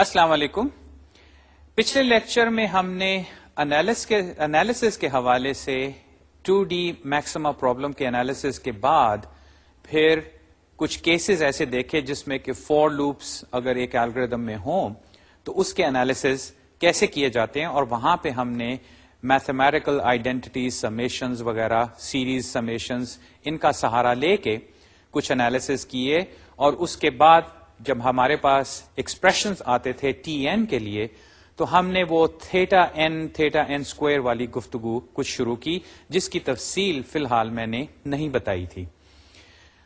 السلام علیکم۔ پچھلے لیکچر میں ہم نے انالیسس کے حوالے سے ٹو ڈی میکسما پرابلم کے انالیسس کے بعد پھر کچھ کیسز ایسے دیکھے جس میں کہ فور لوپس اگر ایک الگریدم میں ہوں تو اس کے انالیسز کیسے کیے جاتے ہیں اور وہاں پہ ہم نے میتھمیٹیکل آئیڈینٹیز سمیشنز وغیرہ سیریز سمیشنز ان کا سہارا لے کے کچھ انالیسز کیے اور اس کے بعد جب ہمارے پاس ایکسپریشن آتے تھے ٹی این کے لیے، تو ہم نے وہ theta n theta n square والی گفتگو کچھ شروع کی، جس کی تفصیل فی الحال میں نے نہیں بتائی تھی۔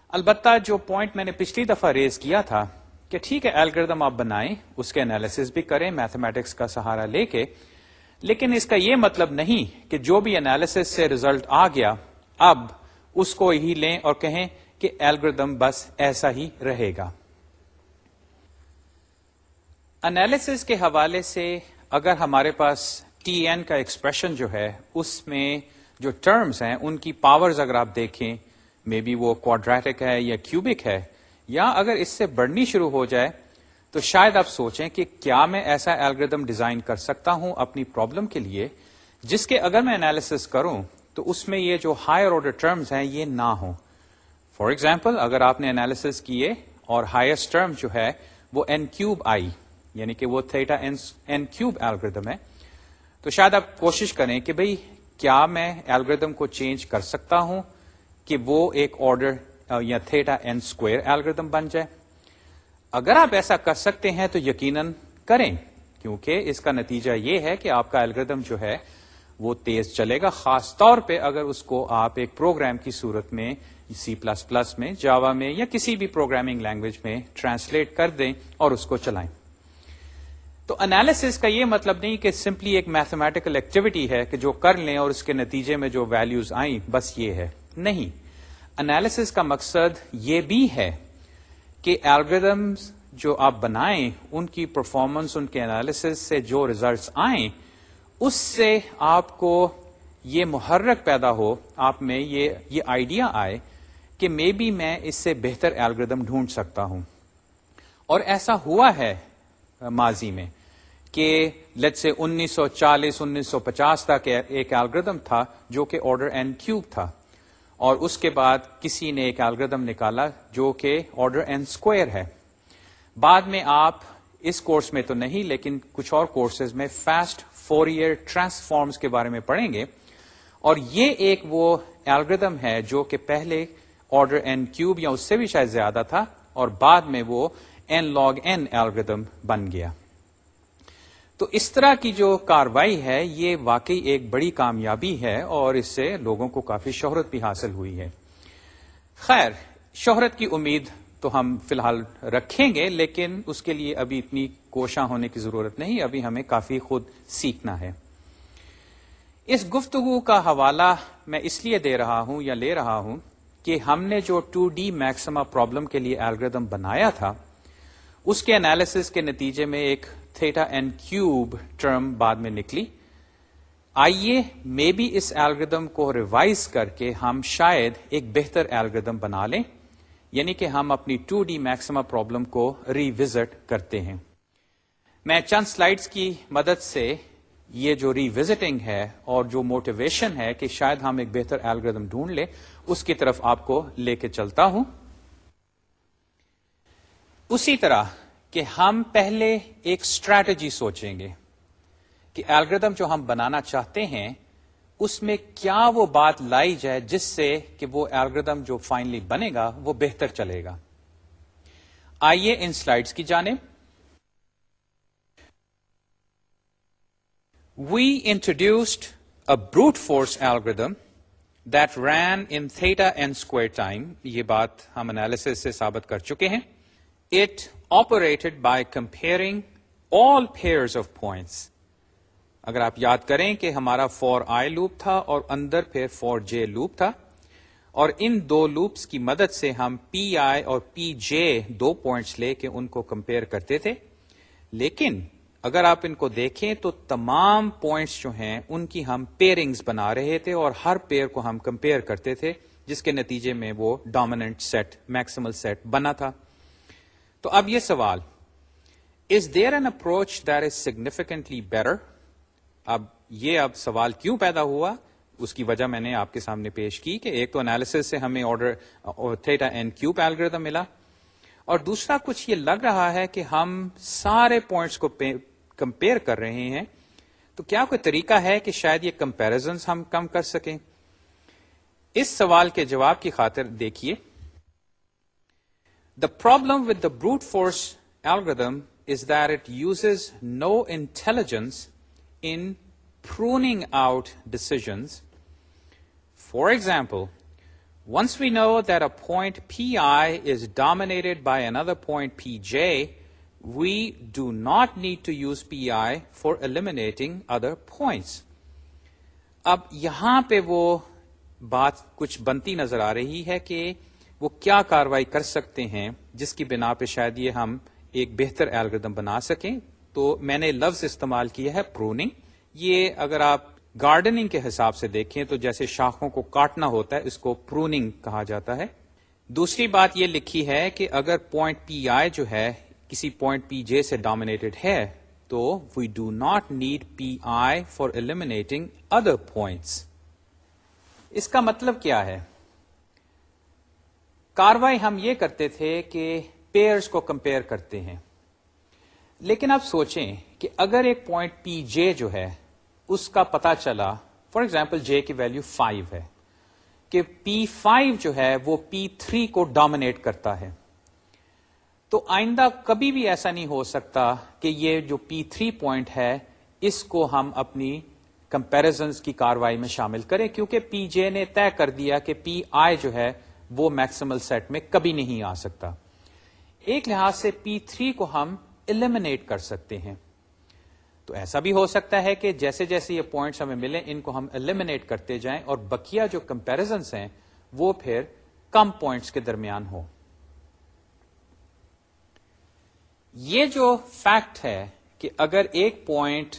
البتہ جو پوائنٹ میں نے پچھلی دفعہ ریز کیا تھا کہ ٹھیک ہے الگردم آپ بنائیں، اس کے انالیس بھی کریں میتھمیٹکس کا سہارا لے کے۔ لیکن اس کا یہ مطلب نہیں کہ جو بھی انالیس سے ریزلٹ آ گیا، اب اس کو ہی لیں اور کہیں کہ الگردم بس ایسا ہی رہے گا۔ انالیس کے حوالے سے اگر ہمارے پاس ٹی این کا ایکسپریشن جو ہے، اس میں جو ٹرمز ہیں، ان کی پاورز اگر آپ دیکھیں مے بی وہ کوڈریٹک ہے یا کیوبک ہے، یا اگر اس سے بڑھنی شروع ہو جائے، تو شاید آپ سوچیں کہ کیا میں ایسا الگریدم ڈیزائن کر سکتا ہوں اپنی پرابلم کے لیے، جس کے اگر میں انالیس کروں، تو اس میں یہ جو ہائر آرڈر ٹرمز ہیں، یہ نہ ہوں۔ فار ایگزامپل اگر آپ نے انالیس کیے اور ہائیسٹ ٹرم جو ہے، وہ این کیوب آئی یعنی کہ وہ تھیٹا این کیوب ایلگردم ہے۔ تو شاید آپ کوشش کریں کہ بھئی کیا میں ایلگردم کو چینج کر سکتا ہوں کہ وہ ایک آرڈر یا تھیٹا این اسکوئر ایلگردم بن جائے۔ اگر آپ ایسا کر سکتے ہیں تو یقیناً کریں، کیونکہ اس کا نتیجہ یہ ہے کہ آپ کا الگریدم جو ہے وہ تیز چلے گا۔ خاص طور پہ اگر اس کو آپ ایک پروگرام کی صورت میں، سی پلس پلس میں، جاوا میں یا کسی بھی پروگرامنگ لینگویج میں ٹرانسلیٹ کر دیں اور اس کو چلائیں۔ تو انالیس کا یہ مطلب نہیں کہ سمپلی ایک میتھمیٹیکل ایکٹیویٹی ہے کہ جو کر لیں اور اس کے نتیجے میں جو ویلوز آئیں، بس یہ ہے۔ نہیں۔ انالیس کا مقصد یہ بھی ہے کہ الگریدمس جو آپ بنائیں، ان کی پرفارمنس ان کے انالیس سے جو ریزلٹس آئیں، اس سے آپ کو یہ محرک پیدا ہو، آپ میں یہ یہ آئیڈیا آئے کہ مے بی میں اس سے بہتر الگریدم ڈھونڈ سکتا ہوں۔ اور ایسا ہوا ہے ماضی میں، کہ لیٹ سے انیس سو چالیس، انیس سو پچاس تک ایک الگریدم تھا جو کہ آرڈر این کیوب تھا، اور اس کے بعد کسی نے ایک الگریدم نکالا جو کہ آرڈر این اسکوئر ہے۔ بعد میں آپ اس کورس میں تو نہیں، لیکن کچھ اور کورسز میں فاسٹ فور ایئر ٹرانسفارمس کے بارے میں پڑھیں گے۔ اور یہ ایک وہ الگریدم ہے جو کہ پہلے آرڈر این کیوب یا اس سے بھی شاید زیادہ تھا، اور بعد میں وہ این لاگ این ایلگردم بن گیا۔ تو اس طرح کی جو کاروائی ہے، یہ واقعی ایک بڑی کامیابی ہے اور اس سے لوگوں کو کافی شہرت بھی حاصل ہوئی ہے۔ خیر، شہرت کی امید تو ہم فی الحال رکھیں گے، لیکن اس کے لیے ابھی اتنی کوشاں ہونے کی ضرورت نہیں، ابھی ہمیں کافی خود سیکھنا ہے۔ اس گفتگو کا حوالہ میں اس لیے دے رہا ہوں یا لے رہا ہوں کہ ہم نے جو ٹو ڈی میکسما پرابلم کے لیے الگریدم بنایا تھا اس کے انالیس کے نتیجے میں ایک تھیٹا اینڈ کیوب ٹرم بعد میں نکلی۔ آئیے مے بی اس ایلگردم کو ریوائز کر کے ہم شاید ایک بہتر ایلگردم بنا لیں یعنی کہ ہم اپنی ٹو ڈی میکسما پرابلم کو ریوزٹ کرتے ہیں۔ میں چند سلائڈس کی مدد سے یہ جو ریوزٹنگ ہے اور جو موٹیویشن ہے کہ شاید ہم ایک بہتر ایلگردم ڈھونڈ لیں، اس کی طرف آپ کو لے کے چلتا ہوں۔ اسی طرح کہ ہم پہلے ایک اسٹریٹجی سوچیں گے کہ الگریدم جو ہم بنانا چاہتے ہیں، اس میں کیا وہ بات لائی جائے جس سے کہ وہ الگریدم جو فائنلی بنے گا، وہ بہتر چلے گا۔ آئیے ان سلائڈس کی جانب۔ We introduced a brute force algorithm that ran in theta and square time یہ بات ہم انالیس سے ثابت کر چکے ہیں۔ It operated by comparing all pairs of points اگر آپ یاد کریں کہ ہمارا فور آئی لوپ تھا اور اندر پھر فور جے لوپ تھا، اور ان دو لوپس کی مدد سے ہم پی آئی اور پی جے دو پوائنٹس لے کے ان کو کمپیئر کرتے تھے۔ لیکن اگر آپ ان کو دیکھیں تو تمام پوائنٹس جو ہیں، ان کی ہم پیئرنگز بنا رہے تھے اور ہر پیئر کو ہم کمپیئر کرتے تھے، جس کے نتیجے میں وہ ڈومیننٹ سیٹ میکسیمل سیٹ بنا تھا۔ تو اب یہ سوال is there an approach that is significantly better اب یہ اب سوال کیوں پیدا ہوا؟ اس کی وجہ میں نے آپ کے سامنے پیش کی کہ ایک تو انالیس سے ہمیں order theta n cube algorithm ملا، اور دوسرا کچھ یہ لگ رہا ہے کہ ہم سارے پوائنٹس کو کمپیئر کر رہے ہیں، تو کیا کوئی طریقہ ہے کہ شاید یہ کمپیرزنس ہم کم کر سکیں؟ اس سوال کے جواب کی خاطر دیکھیے۔ The problem with the brute force algorithm is that it uses no intelligence in pruning out decisions for example once we know that a point pi is dominated by another point pj, we do not need to use pi for eliminating other points. اب یہاں پہ وہ بات کچھ بنتی نظر آ رہی ہے کہ وہ کیا کاروائی کر سکتے ہیں جس کی بنا پہ شاید یہ ہم ایک بہتر الگریدم بنا سکیں؟ تو میں نے لفظ استعمال کیا ہے پروننگ یہ اگر آپ گارڈننگ کے حساب سے دیکھیں تو جیسے شاخوں کو کاٹنا ہوتا ہے، اس کو پروننگ کہا جاتا ہے۔ دوسری بات یہ لکھی ہے کہ اگر پوائنٹ پی آئی جو ہے، کسی پوائنٹ پی جے سے ڈومینیٹڈ ہے، تو we do not need p i for eliminating other points اس کا مطلب کیا ہے؟ کاروائی ہم یہ کرتے تھے کہ پیئرس کو کمپیئر کرتے ہیں۔ لیکن اب سوچیں کہ اگر ایک پوائنٹ پی جے جو ہے، اس کا پتا چلا فار ایگزامپل جے کی ویلو فائیو ہے، کہ پی فائیو جو ہے، وہ پی تھری کو ڈومینیٹ کرتا ہے۔ تو آئندہ کبھی بھی ایسا نہیں ہو سکتا کہ یہ جو پی تھری پوائنٹ ہے، اس کو ہم اپنی کمپیرزنس کی کاروائی میں شامل کریں، کیونکہ پی جے نے طے کر دیا کہ پی آئی جو ہے وہ میکسیمل سیٹ میں کبھی نہیں آ سکتا۔ ایک لحاظ سے پی تھری کو ہم ایلیمنیٹ کر سکتے ہیں۔ تو ایسا بھی ہو سکتا ہے کہ جیسے جیسے یہ پوائنٹس ہمیں ملیں، ان کو ہم ایلیمنیٹ کرتے جائیں اور بکیا جو کمپیرزنس ہیں، وہ پھر کم پوائنٹس کے درمیان ہو یہ جو فیکٹ ہے کہ اگر ایک پوائنٹ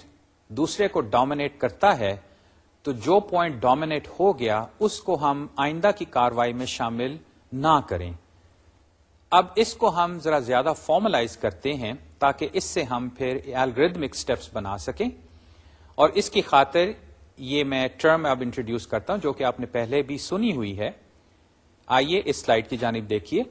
دوسرے کو ڈومینیٹ کرتا ہے تو جو پوائنٹ ڈومینیٹ ہو گیا، اس کو ہم آئندہ کی کاروائی میں شامل نہ کریں۔ اب اس کو ہم ذرا زیادہ فارملائز کرتے ہیں تاکہ اس سے ہم پھر الگریدمک اسٹیپس بنا سکیں۔ اور اس کی خاطر یہ میں ٹرم اب انٹروڈیوس کرتا ہوں جو کہ آپ نے پہلے بھی سنی ہوئی ہے۔ آئیے اس سلائڈ کی جانب دیکھیے۔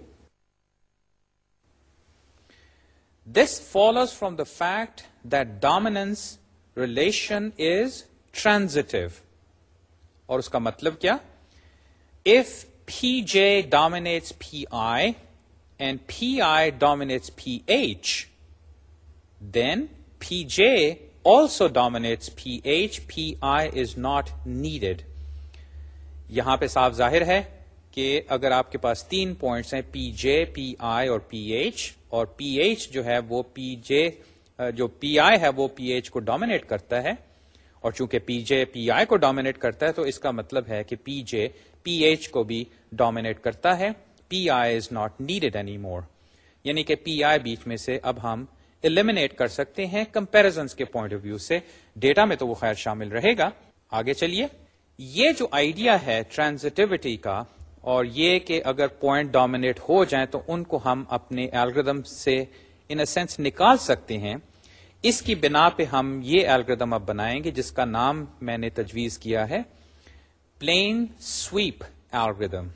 This follows from the fact that dominance relation is transitive اور اس کا مطلب کیا؟ If p j dominates p i and p i dominates p h then p j also dominates p h p i is not needed یہاں پہ صاف ظاہر ہے کہ اگر آپ کے پاس تین پوائنٹس ہیں پی جے پی آئی اور پی ایچ اور پی ایچ جو ہے وہ پی جے جو پی آئی ہے وہ پی ایچ کو ڈومینیٹ کرتا ہے اور چونکہ پی جے پی آئی کو ڈومینیٹ کرتا ہے، تو اس کا مطلب ہے کہ پی جے پی ایچ کو بھی ڈومینیٹ کرتا ہے۔ P i is not needed any more یعنی کہ پی آئی بیچ میں سے اب ہم ایلیمنیٹ کر سکتے ہیں کمپیرزنس کے پوائنٹ آف ویو سے۔ ڈیٹا میں تو وہ خیر شامل رہے گا۔ آگے چلیے۔ یہ جو آئیڈیا ہے ٹرانزٹیوٹی کا، اور یہ کہ اگر پوائنٹ ڈومینیٹ ہو جائیں تو ان کو ہم اپنے الگریدم سے ان اے سینس نکال سکتے ہیں۔ اس کی بنا پہ ہم یہ ایلگریدم اب بنائیں گے جس کا نام میں نے تجویز کیا ہے۔ پلین سویپ الگریدم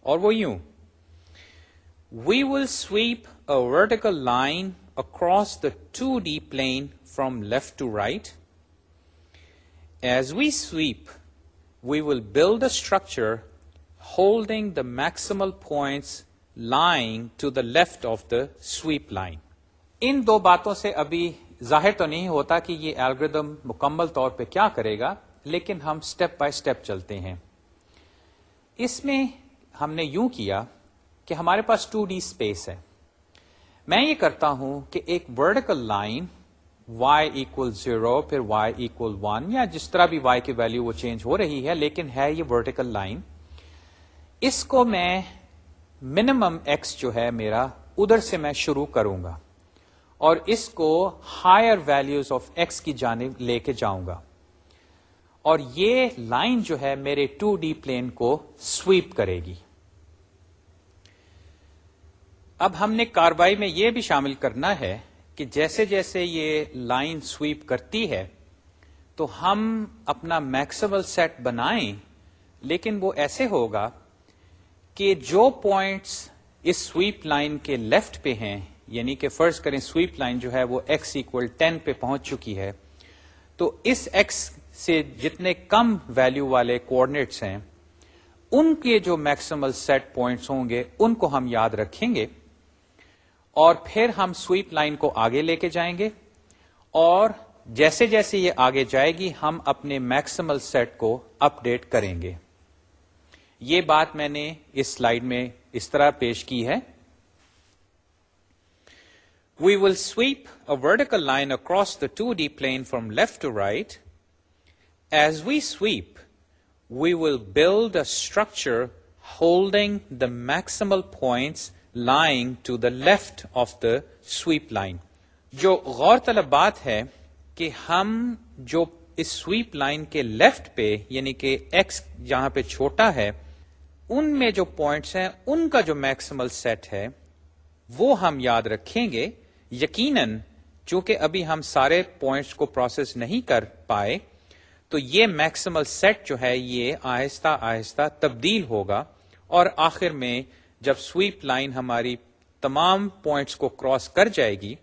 اور وہ یوں۔ We will sweep a vertical line across the two D plane from left to right as we sweep we will build the structure holding the maximal points lying to the left of the sweep line ان دو باتوں سے ابھی ظاہر تو نہیں ہوتا کہ یہ الگریدم مکمل طور پہ کیا کرے گا، لیکن ہم سٹیپ بائی سٹیپ چلتے ہیں۔ اس میں ہم نے یوں کیا کہ ہمارے پاس ٹو ڈی اسپیس ہے۔ میں یہ کرتا ہوں کہ ایک vertical line y equal zero پھر وائی اکول ون یا جس طرح بھی وائی کی ویلو وہ چینج ہو رہی ہے، لیکن ہے یہ ورٹیکل لائن اس کو میں منیمم ایکس جو ہے میرا، ادھر سے میں شروع کروں گا۔ اور اس کو ہائر ویلوز آف ایکس کی جانب لے کے جاؤں گا۔ اور یہ لائن جو ہے میرے ٹو ڈی پلین کو سویپ کرے گی۔ اب ہم نے کاروائی میں یہ بھی شامل کرنا ہے کہ کہ جیسے جیسے یہ لائن سویپ کرتی ہے، تو ہم اپنا میکسیمل سیٹ بنائیں، لیکن وہ ایسے ہوگا کہ جو پوائنٹس اس سویپ لائن کے لیفٹ پہ ہیں یعنی کہ فرض کریں سویپ لائن جو ہے وہ ایکس اکول ٹین پہ پہنچ چکی ہے، تو اس ایکس سے جتنے کم ویلو والے کوآڈینیٹس ہیں، ان کے جو میکسیمل سیٹ پوائنٹس ہوں گے، ان کو ہم یاد رکھیں گے اور پھر ہم سویپ لائن کو آگے لے کے جائیں گے اور جیسے جیسے یہ آگے جائے گی، ہم اپنے میکسیمل سیٹ کو اپ ڈیٹ کریں گے۔ یہ بات میں نے اس سلائیڈ میں اس طرح پیش کی ہے۔ We will sweep a vertical line across the two D plane from left to right as we sweep we will build a structure holding the maximal points lying to the left of the sweep line جو غور طلب بات ہے کہ ہم جو اس sweep line کے لیفٹ پہ یعنی کہ ایکس جہاں پہ چھوٹا ہے ان میں جو پوائنٹس ہیں ان کا جو میکسیمل سیٹ ہے وہ ہم یاد رکھیں گے یقیناً چونکہ ابھی ہم سارے پوائنٹس کو پروسیس نہیں کر پائے، تو یہ میکسیمل سیٹ جو ہے، یہ آہستہ آہستہ تبدیل ہوگا۔ اور آخر میں جب سویپ لائن ہماری تمام پوائنٹس کو کراس کر جائے گی،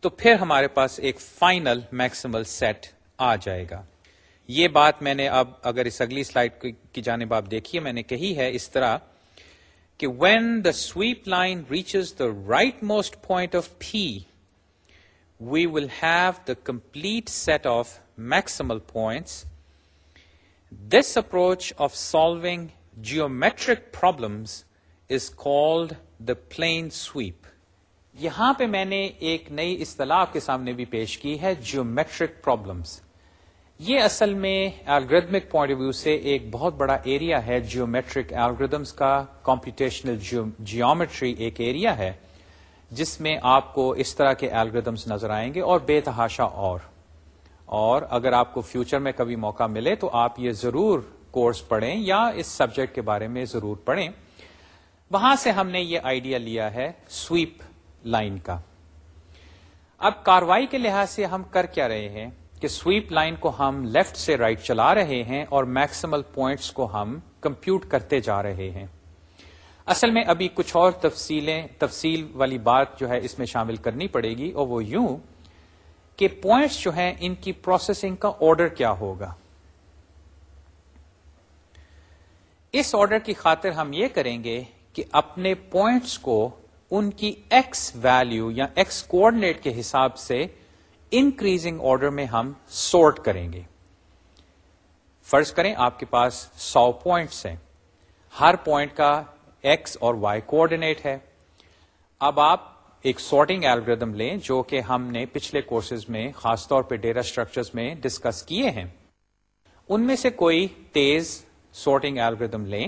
تو پھر ہمارے پاس ایک فائنل میکسیمل سیٹ آ جائے گا۔ یہ بات میں نے اب، اگر اس اگلی سلائڈ کی جانب آپ دیکھیے، میں نے کہی ہے اس طرح کہ when the sweep line reaches the rightmost point of P we will have the complete set of maximal points this approach of solving geometric problems is called the plane sweep یہاں پہ میں نے ایک نئی اصطلاح کے سامنے بھی پیش کی ہے جیومیٹرک پرابلمس یہ اصل میں الگریدمک پوائنٹ آف ویو سے ایک بہت بڑا ایریا ہے جیومیٹرک الگریدمس کا کمپیوٹیشنل جیومیٹری ایک ایریا ہے، جس میں آپ کو اس طرح کے الگریدمس نظر آئیں گے اور بے تحاشا اور۔ اور اگر آپ کو فیوچر میں کبھی موقع ملے تو آپ یہ ضرور کورس پڑھیں یا اس سبجیکٹ کے بارے میں ضرور پڑھیں۔ وہاں سے ہم نے یہ آئیڈیا لیا ہے سویپ لائن کا۔ اب کاروائی کے لحاظ سے ہم کر کیا رہے ہیں؟ کہ سویپ لائن کو ہم لیفٹ سے رائٹ right چلا رہے ہیں اور میکسیمل پوائنٹس کو ہم کمپیوٹ کرتے جا رہے ہیں۔ اصل میں ابھی کچھ اور تفصیلیں، تفصیل والی بات جو ہے اس میں شامل کرنی پڑے گی اور وہ یوں کہ پوائنٹس جو ہیں ان کی پروسیسنگ کا آرڈر کیا ہوگا۔ اس آرڈر کی خاطر ہم یہ کریں گے کہ اپنے پوائنٹس کو ان کی ایکس ویلو یا ایکس کوآڈینیٹ کے حساب سے انکریزنگ آرڈر میں ہم سورٹ کریں گے۔ فرض کریں آپ کے پاس سو پوائنٹس ہیں۔ ہر پوائنٹ کا ایکس اور وائی کوآڈینیٹ ہے۔ اب آپ ایک سارٹنگ ایلگردم لیں جو کہ ہم نے پچھلے کورسز میں، خاص طور پہ ڈیٹا اسٹرکچرز میں ڈسکس کیے ہیں۔ ان میں سے کوئی تیز سارٹنگ ایلگردم لیں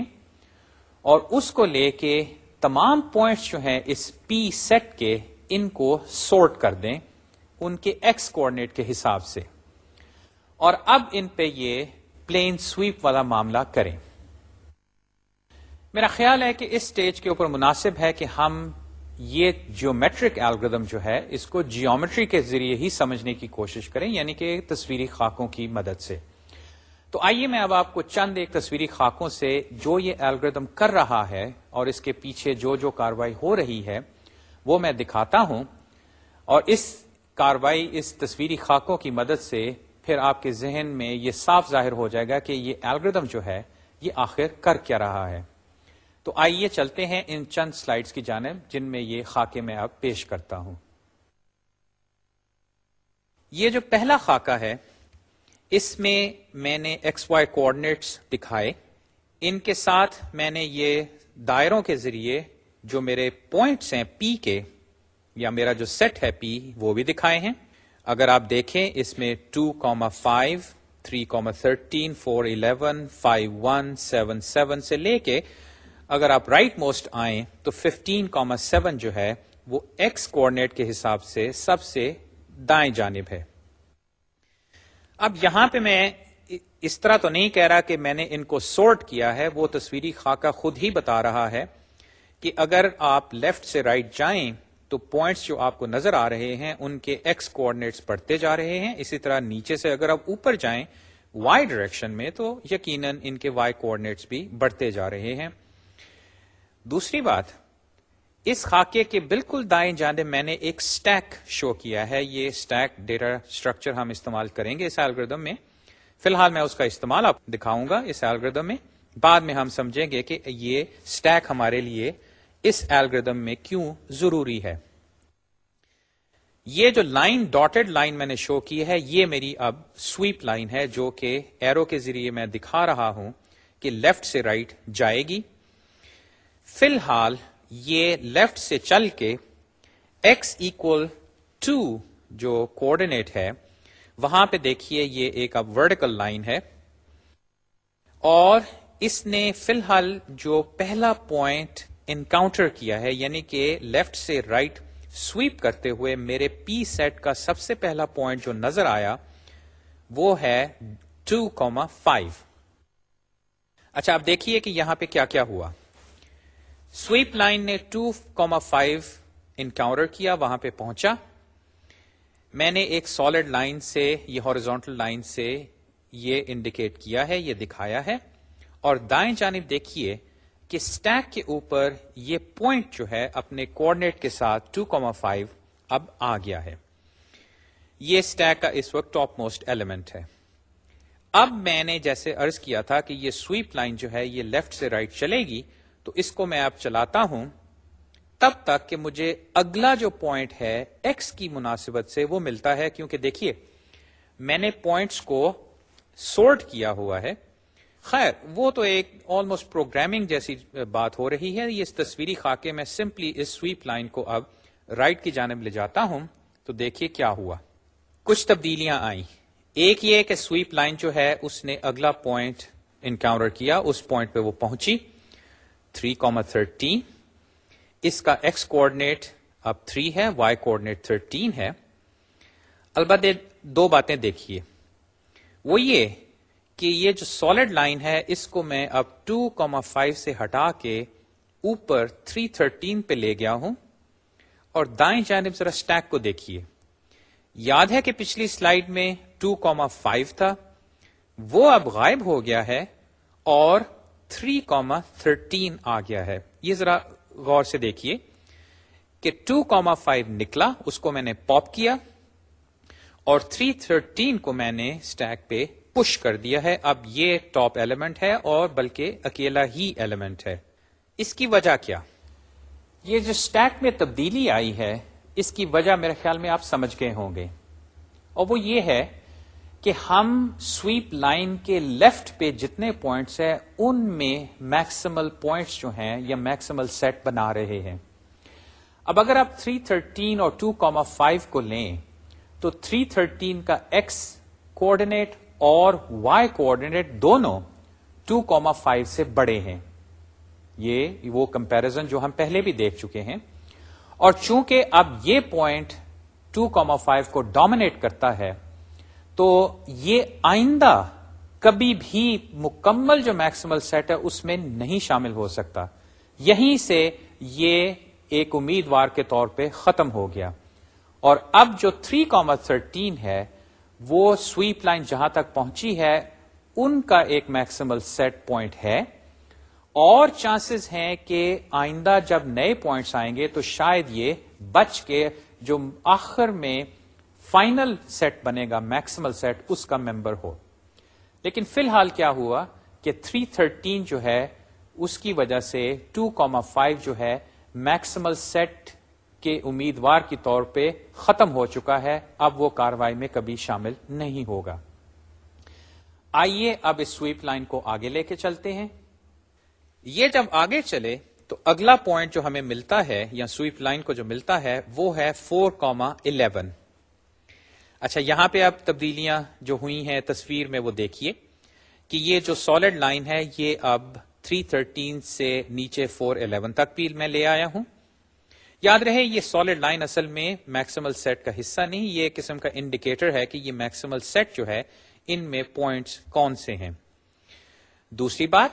اور اس کو لے کے تمام پوائنٹس جو ہیں اس پی سیٹ کے ان کو سورٹ کر دیں۔ ان کے ایکس کوآڈینیٹ کے حساب سے۔ اور اب ان پہ یہ پلین سویپ والا معاملہ کریں۔ میرا خیال ہے کہ اس سٹیج کے اوپر مناسب ہے کہ ہم یہ جیومیٹرک الگریدم جو ہے، اس کو جیومیٹری کے ذریعے ہی سمجھنے کی کوشش کریں یعنی کہ تصویری خاکوں کی مدد سے۔ تو آئیے میں اب آپ کو چند ایک تصویری خاکوں سے جو یہ الگریدم کر رہا ہے اور اس کے پیچھے جو جو کاروائی ہو رہی ہے، وہ میں دکھاتا ہوں۔ اور اس کاروائی اس تصویری خاکوں کی مدد سے پھر آپ کے ذہن میں یہ صاف ظاہر ہو جائے گا کہ یہ الگریدم جو ہے، یہ آخر کر کیا رہا ہے۔ تو آئیے چلتے ہیں ان چند سلائڈز کی جانب جن میں یہ خاکے میں اب پیش کرتا ہوں۔ یہ جو پہلا خاکہ ہے، اس میں میں نے ایکس وائی کوآڈینیٹس دکھائے۔ ان کے ساتھ میں نے یہ دائروں کے ذریعے جو میرے پوائنٹس ہیں پی کے یا میرا جو سیٹ ہے پی وہ بھی دکھائے ہیں۔ اگر آپ دیکھیں اس میں two comma five three comma thirteen four eleven five one seven seven سے لے کے اگر آپ رائٹ موسٹ آئیں تو ففٹین کوما سیون جو ہے وہ ایکس کوآڈینیٹ کے حساب سے سب سے دائیں جانب ہے۔ اب یہاں پہ میں اس طرح تو نہیں کہہ رہا کہ میں نے ان کو سورٹ کیا ہے، وہ تصویری خاکہ خود ہی بتا رہا ہے کہ اگر آپ لیفٹ سے رائٹ right جائیں تو پوائنٹس جو آپ کو نظر آ رہے ہیں، ان کے ایکس کوآڈینیٹس بڑھتے جا رہے ہیں۔ اسی طرح نیچے سے اگر آپ اوپر جائیں وائی ڈائریکشن میں، تو یقیناً ان کے وائی کوآڈینیٹس بھی بڑھتے جا رہے ہیں۔ دوسری بات، اس خاکے کے بالکل دائیں جانب میں نے ایک سٹیک شو کیا ہے۔ یہ سٹیک ڈیٹا اسٹرکچر ہم استعمال کریں گے اس ایلگردم میں۔ فی الحال میں اس کا استعمال آپ دکھاؤں گا اس ایلگردم میں۔ بعد میں ہم سمجھیں گے کہ یہ سٹیک ہمارے لیے اس ایلگردم میں کیوں ضروری ہے؟ یہ جو لائن ڈاٹڈ لائن میں نے شو کی ہے، یہ میری اب سویپ لائن ہے جو کہ ایرو کے ذریعے میں دکھا رہا ہوں کہ لیفٹ سے رائٹ right جائے گی۔ فی الحال یہ لیفٹ سے چل کے ایکس اکول ٹو جو کوڈینیٹ ہے، وہاں پہ دیکھیے یہ ایک اب ورڈیکل لائن ہے۔ اور اس نے فی الحال جو پہلا پوائنٹ انکاؤنٹر کیا ہے یعنی کہ لیفٹ سے رائٹ right سویپ کرتے ہوئے میرے پی سیٹ کا سب سے پہلا پوائنٹ جو نظر آیا، وہ ہے ٹو کوما فائیو اچھا آپ دیکھیے کہ یہاں پہ کیا کیا ہوا۔ سویپ لائن نے ٹو کوما فائیو انکاؤنٹر کیا، وہاں پہ پہنچا۔ میں نے ایک سالڈ لائن سے، یہ ہارزونٹل لائن سے یہ انڈیکیٹ کیا ہے، یہ دکھایا ہے۔ اور دائیں جانب دیکھیے کہ اسٹیک کے اوپر یہ پوائنٹ جو ہے اپنے کوڈنیٹ کے ساتھ 2,5 اب آ گیا ہے۔ یہ اسٹیک کا اس وقت ٹاپ موسٹ ایلیمنٹ ہے۔ اب میں نے جیسے ارض کیا تھا کہ یہ سویپ لائن جو ہے یہ لیفٹ سے رائٹ right چلے گی تو اس کو میں اب چلاتا ہوں۔ تب تک کہ مجھے اگلا جو پوائنٹ ہے ایکس کی مناسبت سے وہ ملتا ہے۔ کیونکہ دیکھیے میں نے پوائنٹس کو سورٹ کیا ہوا ہے۔ خیر، وہ تو ایک آلموسٹ پروگرامنگ جیسی بات ہو رہی ہے۔ یہ اس تصویری خاکے میں سمپلی اس سویپ لائن کو اب رائٹ کی جانب لے جاتا ہوں تو دیکھیے کیا ہوا۔ کچھ تبدیلیاں آئیں۔ ایک یہ کہ سویپ لائن جو ہے، اس نے اگلا پوائنٹ انکاؤنٹر کیا، اس پوائنٹ پہ وہ پہنچی۔ 3 کاما تھرٹین اس کا ایکس کوآڈینیٹ اب 3 ہے وائی کوآڈینیٹ 13 ہے۔ البتہ دو باتیں دیکھیے۔ وہ یہ کہ یہ جو سالڈ لائن ہے اس کو میں اب 2,5 سے ہٹا کے اوپر 313 پہ لے گیا ہوں۔ اور دائیں جانب ذرا اسٹیک کو دیکھیے۔ یاد ہے کہ پچھلی سلائیڈ میں 2,5 تھا۔ وہ اب غائب ہو گیا ہے اور 3,13 آ گیا ہے۔ یہ ذرا غور سے دیکھیے کہ 2,5 نکلا اس کو میں نے پاپ کیا اور 313 کو میں نے اسٹیک پہ پش کر دیا ہے۔ اب یہ ٹاپ ایلیمنٹ ہے اور بلکہ اکیلا ہی ایلیمنٹ ہے۔ اس کی وجہ کیا؟ یہ جو اسٹیک میں تبدیلی آئی ہے اس کی وجہ میرے خیال میں آپ سمجھ گئے ہوں گے۔ اور وہ یہ ہے کہ ہم سویپ لائن کے لیفٹ پہ جتنے پوائنٹس ہیں ان میں میکسیمل پوائنٹس جو ہیں یا میکسیمل سیٹ بنا رہے ہیں۔ اب اگر آپ 313 اور 2,5 کو لیں تو 313 کا ایکس کوآڈینیٹ اور وائی کوآڈینیٹ دونوں 2,5 سے بڑے ہیں۔ یہ وہ کمپیرزن جو ہم پہلے بھی دیکھ چکے ہیں۔ اور چونکہ اب یہ پوائنٹ 2,5 کو ڈومینیٹ کرتا ہے تو یہ آئندہ کبھی بھی مکمل جو میکسیمل سیٹ ہے اس میں نہیں شامل ہو سکتا۔ یہیں سے یہ ایک امیدوار کے طور پہ ختم ہو گیا۔ اور اب جو 3,13 ہے وہ سویپ لائن جہاں تک پہنچی ہے ان کا ایک میکسیمل سیٹ پوائنٹ ہے۔ اور چانسز ہیں کہ آئندہ جب نئے پوائنٹس آئیں گے تو شاید یہ بچ کے جو آخر میں فائنل سیٹ بنے گا میکسیمل سیٹ اس کا ممبر ہو۔ لیکن فی الحال کیا ہوا کہ 313 جو ہے اس کی وجہ سے 2,5 جو ہے میکسیمل سیٹ کے امیدوار کے طور پہ ختم ہو چکا ہے، اب وہ کاروائی میں کبھی شامل نہیں ہوگا۔ آئیے اب اس سویپ لائن کو آگے لے کے چلتے ہیں۔ یہ جب آگے چلے تو اگلا پوائنٹ جو ہمیں ملتا ہے، یا سویپ لائن کو جو ملتا ہے، وہ ہے فور کوما الیون اچھا یہاں پہ اب تبدیلیاں جو ہوئی ہیں، تصویر میں وہ دیکھیے کہ یہ جو سالڈ لائن ہے، یہ اب 313 سے نیچے 411 تک بھی میں لے آیا ہوں۔ یاد رہے، یہ سالڈ لائن اصل میں میکسیمل سیٹ کا حصہ نہیں، یہ قسم کا انڈیکیٹر ہے کہ یہ میکسیمل سیٹ جو ہے، ان میں پوائنٹس کون سے ہیں۔ دوسری بات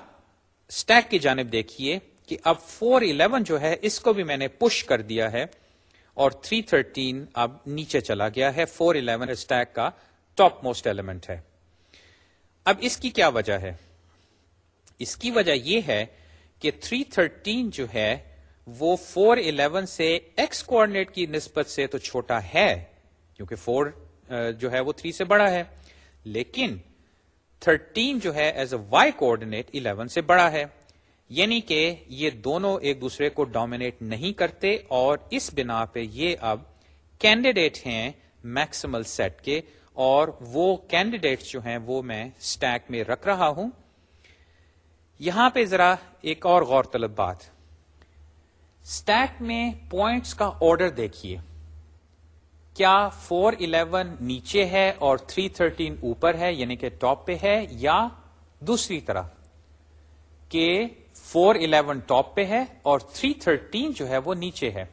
اسٹیک کی جانب دیکھیے کہ اب 411 جو ہے، اس کو بھی میں نے پش کر دیا ہے اور 313 اب نیچے چلا گیا ہے۔ 411 اسٹیک کا ٹاپ موسٹ ایلیمنٹ ہے۔ اب اس کی کیا وجہ ہے؟ اس کی وجہ یہ ہے کہ 313 جو ہے وہ 411 سے ایکس کوآڈینیٹ کی نسبت سے تو چھوٹا ہے، کیونکہ 4 جو ہے وہ 3 سے بڑا ہے۔ لیکن 13 جو ہے ایز اے وائی کوآڈینیٹ 11 سے بڑا ہے۔ یعنی کہ یہ دونوں ایک دوسرے کو ڈومینیٹ نہیں کرتے اور اس بنا پہ یہ اب کینڈیڈیٹ ہیں میکسیمل سیٹ کے اور وہ کینڈیڈیٹ جو ہیں وہ میں اسٹیک میں رکھ رہا ہوں۔ یہاں پہ ذرا ایک اور غور طلب بات۔ اسٹیک میں پوائنٹس کا آرڈر دیکھیے۔ کیا فور الیون نیچے ہے اور تھری تھرٹین اوپر ہے یعنی کہ ٹاپ پہ ہے، یا دوسری طرح کہ فور الیون ٹاپ پہ ہے اور تھری تھرٹین جو ہے وہ نیچے ہے۔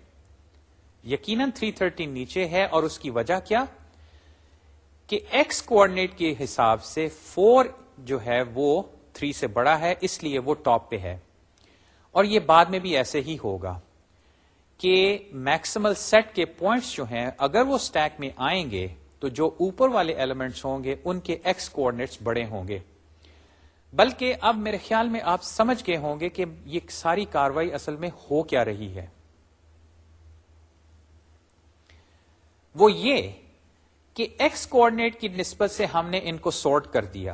یقیناً تھری تھرٹین نیچے ہے اور اس کی وجہ کیا؟ کہ ایکس کوآڈینیٹ کے حساب سے فور جو ہے وہ تھری سے بڑا ہے، اس لیے وہ ٹاپ پہ ہے۔ اور یہ بعد میں بھی ایسے ہی ہوگا کہ میکسیمل سیٹ کے پوائنٹس جو ہیں، اگر وہ اسٹیک میں آئیں گے، تو جو اوپر والے ایلیمنٹس ہوں گے، ان کے ایکس کوآڈینیٹس بڑے ہوں گے۔ بلکہ اب میرے خیال میں آپ سمجھ گئے ہوں گے کہ یہ ساری کاروائی اصل میں ہو کیا رہی ہے۔ وہ یہ کہ ایکس کوآڈینیٹ کی نسبت سے ہم نے ان کو سارٹ کر دیا۔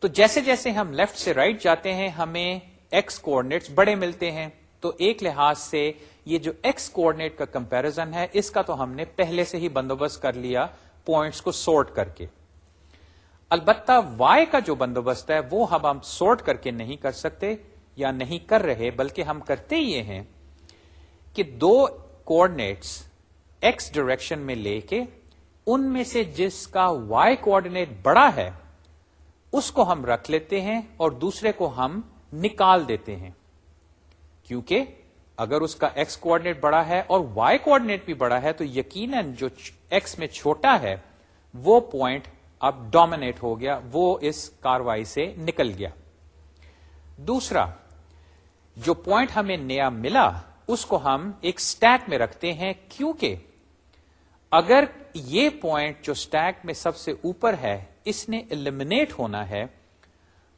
تو جیسے جیسے ہم لیفٹ سے رائٹ right جاتے ہیں، ہمیں ایکس کوآڈینیٹس بڑے ملتے ہیں، تو ایک لحاظ سے یہ جو ایکس کوآڈینیٹ کا کمپیرزن ہے، اس کا تو ہم نے پہلے سے ہی بندوبست کر لیا پوائنٹس کو سورٹ کر کے۔ البتہ وائی کا جو بندوبست ہے، وہ ہم ہم سورٹ کر کے نہیں کر سکتے یا نہیں کر رہے، بلکہ ہم کرتے یہ ہیں کہ دو کوآڈینیٹس ایکس ڈائریکشن میں لے کے ان میں سے جس کا وائی کوآڈینیٹ بڑا ہے، اس کو ہم رکھ لیتے ہیں اور دوسرے کو ہم نکال دیتے ہیں۔ کیونکہ اگر اس کا ایکس کوآڈینیٹ بڑا ہے اور وائی کوآڈینیٹ بھی بڑا ہے، تو یقیناً جو ایکس میں چھوٹا ہے، وہ پوائنٹ اب ڈومینیٹ ہو گیا، وہ اس کاروائی سے نکل گیا۔ دوسرا، جو پوائنٹ ہمیں نیا ملا، اس کو ہم ایک سٹیک میں رکھتے ہیں، کیونکہ اگر یہ پوائنٹ جو سٹیک میں سب سے اوپر ہے، اس نے المنیٹ ہونا ہے،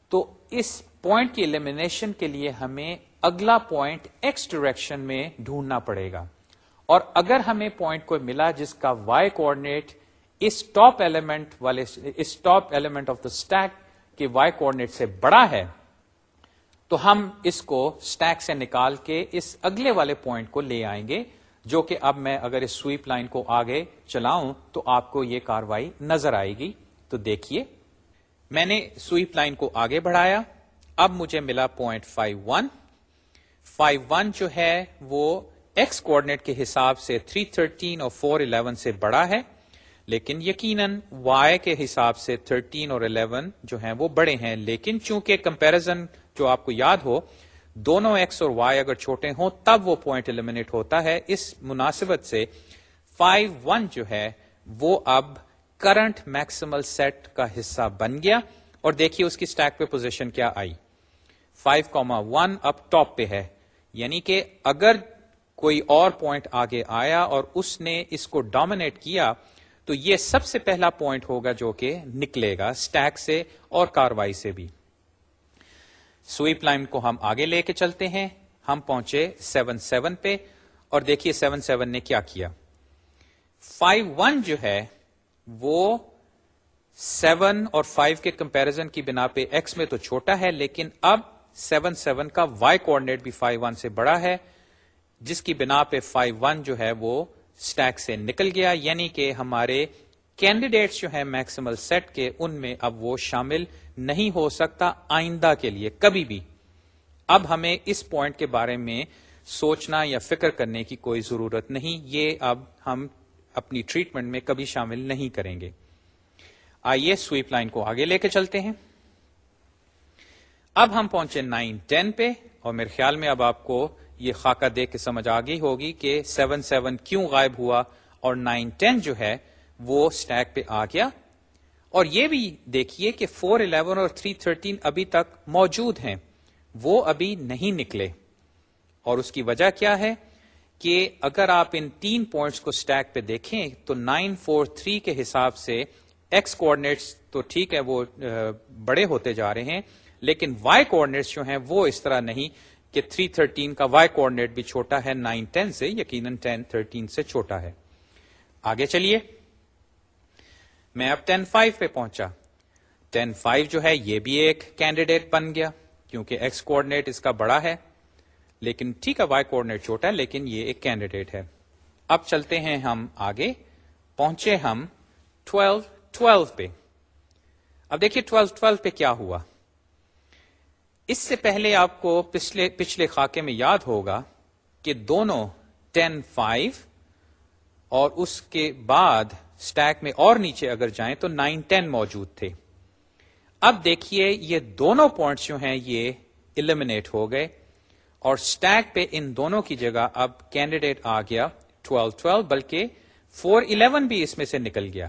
تو اس پوائنٹ کی ایلیمینیشن کے لیے ہمیں اگلا پوائنٹ ایکس ڈائریکشن میں ڈھونڈنا پڑے گا۔ اور اگر ہمیں پوائنٹ کو ملا جس کا وائی کوآڈینیٹ اس ٹاپ ایلیمنٹ والے اس top element of the stack کے وائی کوآڈینیٹ سے بڑا ہے، تو ہم اس کو اسٹیک سے نکال کے اس اگلے والے پوائنٹ کو لے آئیں گے، جو کہ اب میں اگر اس سویپ لائن کو آگے چلاؤں تو آپ کو یہ کاروائی نظر آئے گی۔ تو دیکھیے، میں نے سویپ لائن کو آگے بڑھایا۔ اب مجھے ملا point five one five one جو ہے وہ ایکس کوآڈینیٹ کے حساب سے تھری تھرٹین اور فور الیون سے بڑا ہے، لیکن یقیناً وائی کے حساب سے تھرٹین اور الیون جو ہیں وہ بڑے ہیں۔ لیکن چونکہ کمپیرزن جو آپ کو یاد ہو، دونوں ایکس اور وائی اگر چھوٹے ہوں تب وہ پوائنٹ ایلیمنیٹ ہوتا ہے۔ اس مناسبت سے فائیو ون جو ہے وہ اب کرنٹ میکسیمل سیٹ کا حصہ بن گیا۔ اور دیکھیے اس کی اسٹیک پہ پوزیشن کیا آئی۔ فائیو کاما ون اب ٹاپ پہ ہے۔ یعنی کہ اگر کوئی اور پوائنٹ آگے آیا اور اس نے اس کو ڈومینیٹ کیا، تو یہ سب سے پہلا پوائنٹ ہوگا جو کہ نکلے گا اسٹیک سے اور کاروائی سے بھی۔ سویپ لائن کو ہم آگے لے کے چلتے ہیں۔ ہم پہنچے سیون سیون پہ اور دیکھیے سیون سیون نے کیا کیا۔ فائیو ون جو ہے، وہ سیون اور فائیو کے کمپیرزن کی بنا پہ ایکس میں تو چھوٹا ہے، لیکن اب سیون سیون کا وائی کوآڈینیٹ بھی فائیو ون سے بڑا ہے، جس کی بنا پہ فائیو ون جو ہے وہ اسٹیک سے نکل گیا یعنی کہ ہمارے کینڈیڈیٹس جو ہیں میکسیمل سیٹ کے، ان میں اب وہ شامل نہیں ہو سکتا آئندہ کے لیے، کبھی بھی۔ اب ہمیں اس پوائنٹ کے بارے میں سوچنا یا فکر کرنے کی کوئی ضرورت نہیں، یہ اب ہم اپنی ٹریٹمنٹ میں کبھی شامل نہیں کریں گے۔ آئیے سویپ لائن کو آگے لے کے چلتے ہیں۔ اب ہم پہنچے نائن ٹین پہ اور میرے خیال میں اب آپ کو یہ خاکہ دیکھ کے سمجھ آ گئی ہوگی کہ سیون سیون کیوں غائب ہوا اور نائن ٹین جو ہے وہ اسٹیک پہ آ گیا۔ اور یہ بھی دیکھیے کہ فور الیون اور تھری تھرٹین ابھی تک موجود ہیں۔ وہ ابھی نہیں نکلے۔ اور اس کی وجہ کیا ہے کہ اگر آپ ان تین پوائنٹس کو سٹیک پہ دیکھیں تو نائن فور تھری کے حساب سے ایکس کوآڈینیٹس تو ٹھیک ہے وہ بڑے ہوتے جا رہے ہیں۔ لیکن وائی کوآڈینیٹس جو ہیں وہ اس طرح نہیں کہ 313 کا وائی کوآڈینیٹ بھی چھوٹا ہے 9 10 سے، یقیناً 10 13 سے چھوٹا ہے۔ آگے چلیے۔ میں اب 10 5 پہ پہنچا۔ 10 5 جو ہے یہ بھی ایک کینڈیڈیٹ بن گیا، کیونکہ ایکس کوآڈینیٹ اس کا بڑا ہے۔ لیکن ٹھیک ہے وائی کوآڈینیٹ چھوٹا ہے، لیکن یہ ایک کینڈیڈیٹ ہے۔ اب چلتے ہیں ہم آگے۔ پہنچے ہم 12 12 پہ۔ اب دیکھیے 12 12 پہ کیا ہوا۔ اس سے پہلے آپ کو پچھلے پچھلے خاکے میں یاد ہوگا کہ دونوں ٹین فائیو اور اس کے بعد اسٹیک میں اور نیچے اگر جائیں تو نائن ٹین موجود تھے۔ اب دیکھیے یہ دونوں پوائنٹس جو ہیں یہ المنیٹ ہو گئے اور اسٹیک پہ ان دونوں کی جگہ اب کینڈیڈیٹ آ گیا ٹویلو ٹویلو، بلکہ فور الیون بھی اس میں سے نکل گیا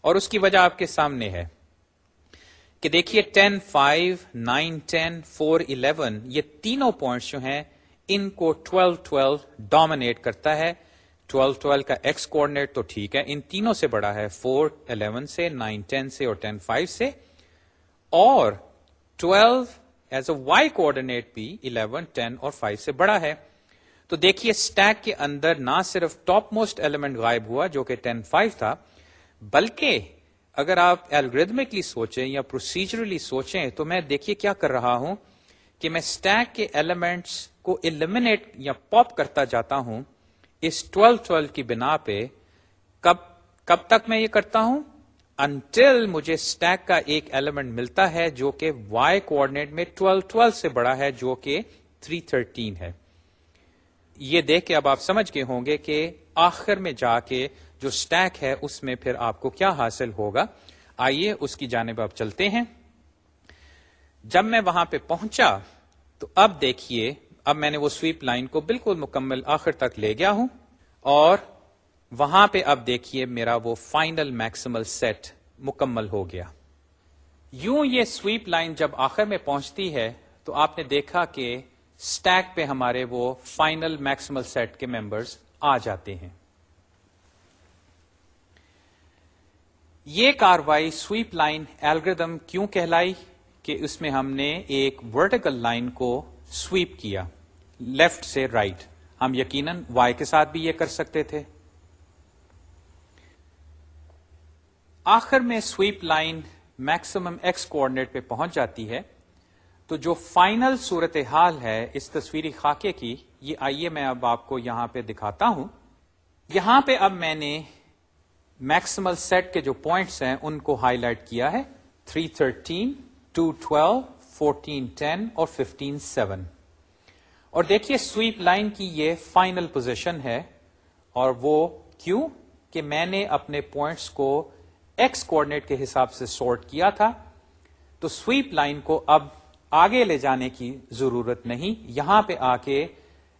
اور اس کی وجہ آپ کے سامنے ہے۔ کہ دیکھیے ten five, nine, ten, four, eleven, یہ تینوں پوائنٹس جو ہیں، ان کو ٹویلو ٹویلو ڈومینیٹ کرتا ہے۔ ٹویلو ٹویلو کا ایکس کوآڈینیٹ تو ٹھیک ہے، ان تینوں سے بڑا ہے، فور، الیون سے، نائن، ٹین سے اور ٹین فائیو سے۔ اور twelve as a y coordinate بھی الیون، ٹین اور فائیو سے بڑا ہے۔ تو دیکھیے اسٹیک کے اندر نہ صرف ٹاپ موسٹ ایلیمنٹ غائب ہوا جو کہ ٹین فائیو تھا، بلکہ اگر آپ الگریدمکلی سوچیں یا پروسیجرلی سوچیں تو میں دیکھیے کیا کر رہا ہوں کہ میں اسٹیک کے ایلیمنٹس کو ایلیمنیٹ یا پاپ کرتا جاتا ہوں اس ٹویلو ٹویلو کی بنا پہ۔ کب کب تک میں یہ کرتا ہوں؟ انٹل مجھے اسٹیک کا ایک ایلیمنٹ ملتا ہے جو کہ وائی کوآڈینیٹ میں ٹویلو ٹویلو سے بڑا ہے جو کہ تھری تھرٹین ہے۔ یہ دیکھ کے اب آپ سمجھ گئے ہوں گے کہ آخر میں جا کے جو سٹیک ہے اس میں پھر آپ کو کیا حاصل ہوگا؟ آئیے اس کی جانب آپ چلتے ہیں۔ جب میں وہاں پہ پہنچا تو اب دیکھیے، اب میں نے وہ سویپ لائن کو بالکل مکمل آخر تک لے گیا ہوں اور وہاں پہ اب دیکھیے میرا وہ فائنل میکسیمل سیٹ مکمل ہو گیا۔ یوں یہ سویپ لائن جب آخر میں پہنچتی ہے تو آپ نے دیکھا کہ سٹیک پہ ہمارے وہ فائنل میکسیمل سیٹ کے ممبرز آ جاتے ہیں۔ یہ کاروائی سویپ لائن ایلگردم کیوں کہلائی کہ اس میں ہم نے ایک ورٹیکل لائن کو سویپ کیا لیفٹ سے رائٹ right. ہم یقیناً وائی کے ساتھ بھی یہ کر سکتے تھے۔ آخر میں sweep line maximum x coordinate پہ پہنچ جاتی ہے۔ تو جو فائنل صورت حال ہے اس تصویری خاکے کی، یہ آئیے میں اب آپ کو یہاں پہ دکھاتا ہوں۔ یہاں پہ اب میں نے میکسیمل سیٹ کے جو پوائنٹس ہیں ان کو ہائی لائٹ کیا ہے 313 thirteen two twelve fourteen ten اور ففٹین سیون اور دیکھیے سویپ لائن کی یہ فائنل پوزیشن ہے اور وہ کیوں؟ کہ میں نے اپنے پوائنٹس کو ایکس کوآڈینیٹ کے حساب سے سورٹ کیا تھا، تو سویپ لائن کو اب آگے لے جانے کی ضرورت نہیں۔ یہاں پہ آ کے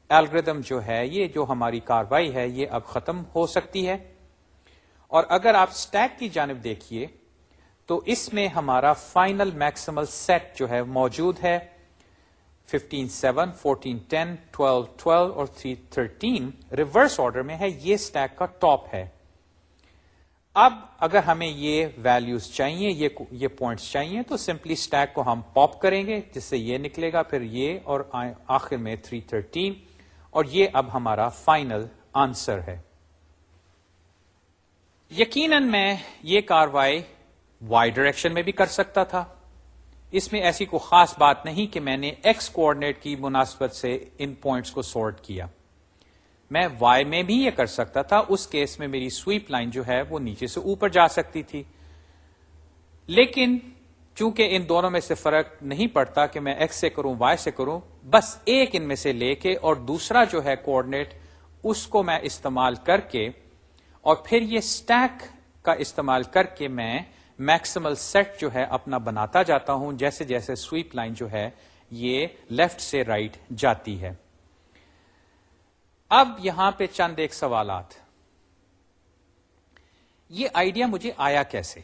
الگریدم جو ہے یہ جو ہماری کاروائی ہے، یہ اب ختم ہو سکتی ہے۔ اور اگر آپ اسٹیک کی جانب دیکھیے، تو اس میں ہمارا فائنل میکسیمل سیٹ جو ہے موجود ہے۔ 15 7 14 10 12 12 اور 3 13 ریورس آرڈر میں ہے، یہ اسٹیک کا ٹاپ ہے۔ اب اگر ہمیں یہ ویلوز چاہیے، یہ یہ پوائنٹس چاہیے، تو سمپلی اسٹیک کو ہم پاپ کریں گے، جس سے یہ نکلے گا، پھر یہ اور آخر میں 313 اور یہ اب ہمارا فائنل آنسر ہے۔ یقیناً میں یہ کاروائی وائی ڈائریکشن میں بھی کر سکتا تھا۔ اس میں ایسی کوئی خاص بات نہیں کہ میں نے ایکس کوآڈینیٹ کی مناسبت سے ان پوائنٹس کو سورٹ کیا۔ میں وائی میں بھی یہ کر سکتا تھا۔ اس کیس میں میری سویپ لائن جو ہے وہ نیچے سے اوپر جا سکتی تھی۔ لیکن چونکہ ان دونوں میں سے فرق نہیں پڑتا کہ میں ایکس سے کروں وائی سے کروں، بس ایک ان میں سے لے کے اور دوسرا جو ہے کوآڈینیٹ اس کو میں استعمال کر کے اور پھر یہ اسٹیک کا استعمال کر کے میں میکسیمل سیٹ جو ہے اپنا بناتا جاتا ہوں، جیسے جیسے سویپ لائن جو ہے، یہ لیفٹ سے رائٹ right جاتی ہے۔ اب یہاں پہ چند ایک سوالات۔ یہ آئیڈیا مجھے آیا کیسے؟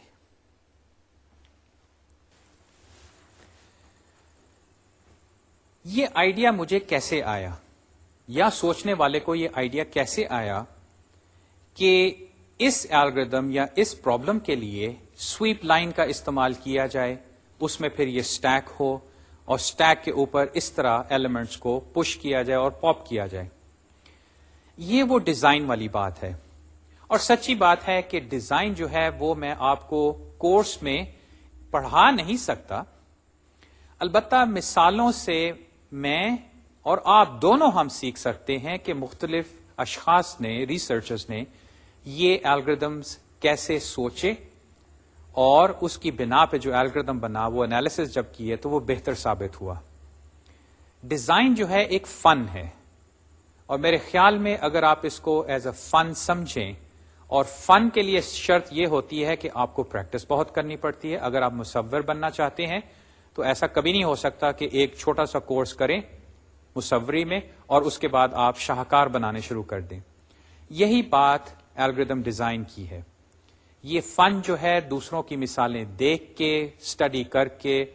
یہ آئیڈیا مجھے کیسے آیا؟ یا سوچنے والے کو یہ آئیڈیا کیسے آیا؟ کہ اس الگریدم یا اس پرابلم کے لیے سویپ لائن کا استعمال کیا جائے، اس میں پھر یہ سٹیک ہو اور سٹیک کے اوپر اس طرح ایلیمنٹس کو پش کیا جائے اور پاپ کیا جائے۔ یہ وہ ڈیزائن والی بات ہے۔ اور سچی بات ہے کہ ڈیزائن جو ہے وہ میں آپ کو کورس میں پڑھا نہیں سکتا۔ البتہ مثالوں سے میں اور آپ دونوں ہم سیکھ سکتے ہیں کہ مختلف اشخاص نے ریسرچرز نے یہ الگریدمس کیسے سوچے اور اس کی بنا پہ جو الگریدم بنا، وہ انالیس جب کیے تو وہ بہتر ثابت ہوا۔ ڈیزائن جو ہے ایک فن ہے۔ اور میرے خیال میں اگر آپ اس کو ایز اے فن سمجھیں، اور فن کے لیے شرط یہ ہوتی ہے کہ آپ کو پریکٹس بہت کرنی پڑتی ہے۔ اگر آپ مصور بننا چاہتے ہیں، تو ایسا کبھی نہیں ہو سکتا کہ ایک چھوٹا سا کورس کریں مصوری میں اور اس کے بعد آپ شاہکار بنانے شروع کر دیں۔ یہی بات الگریدم ڈیزائن کی ہے۔ یہ فن جو ہے دوسروں کی مثالیں دیکھ کے اسٹڈی کر کے،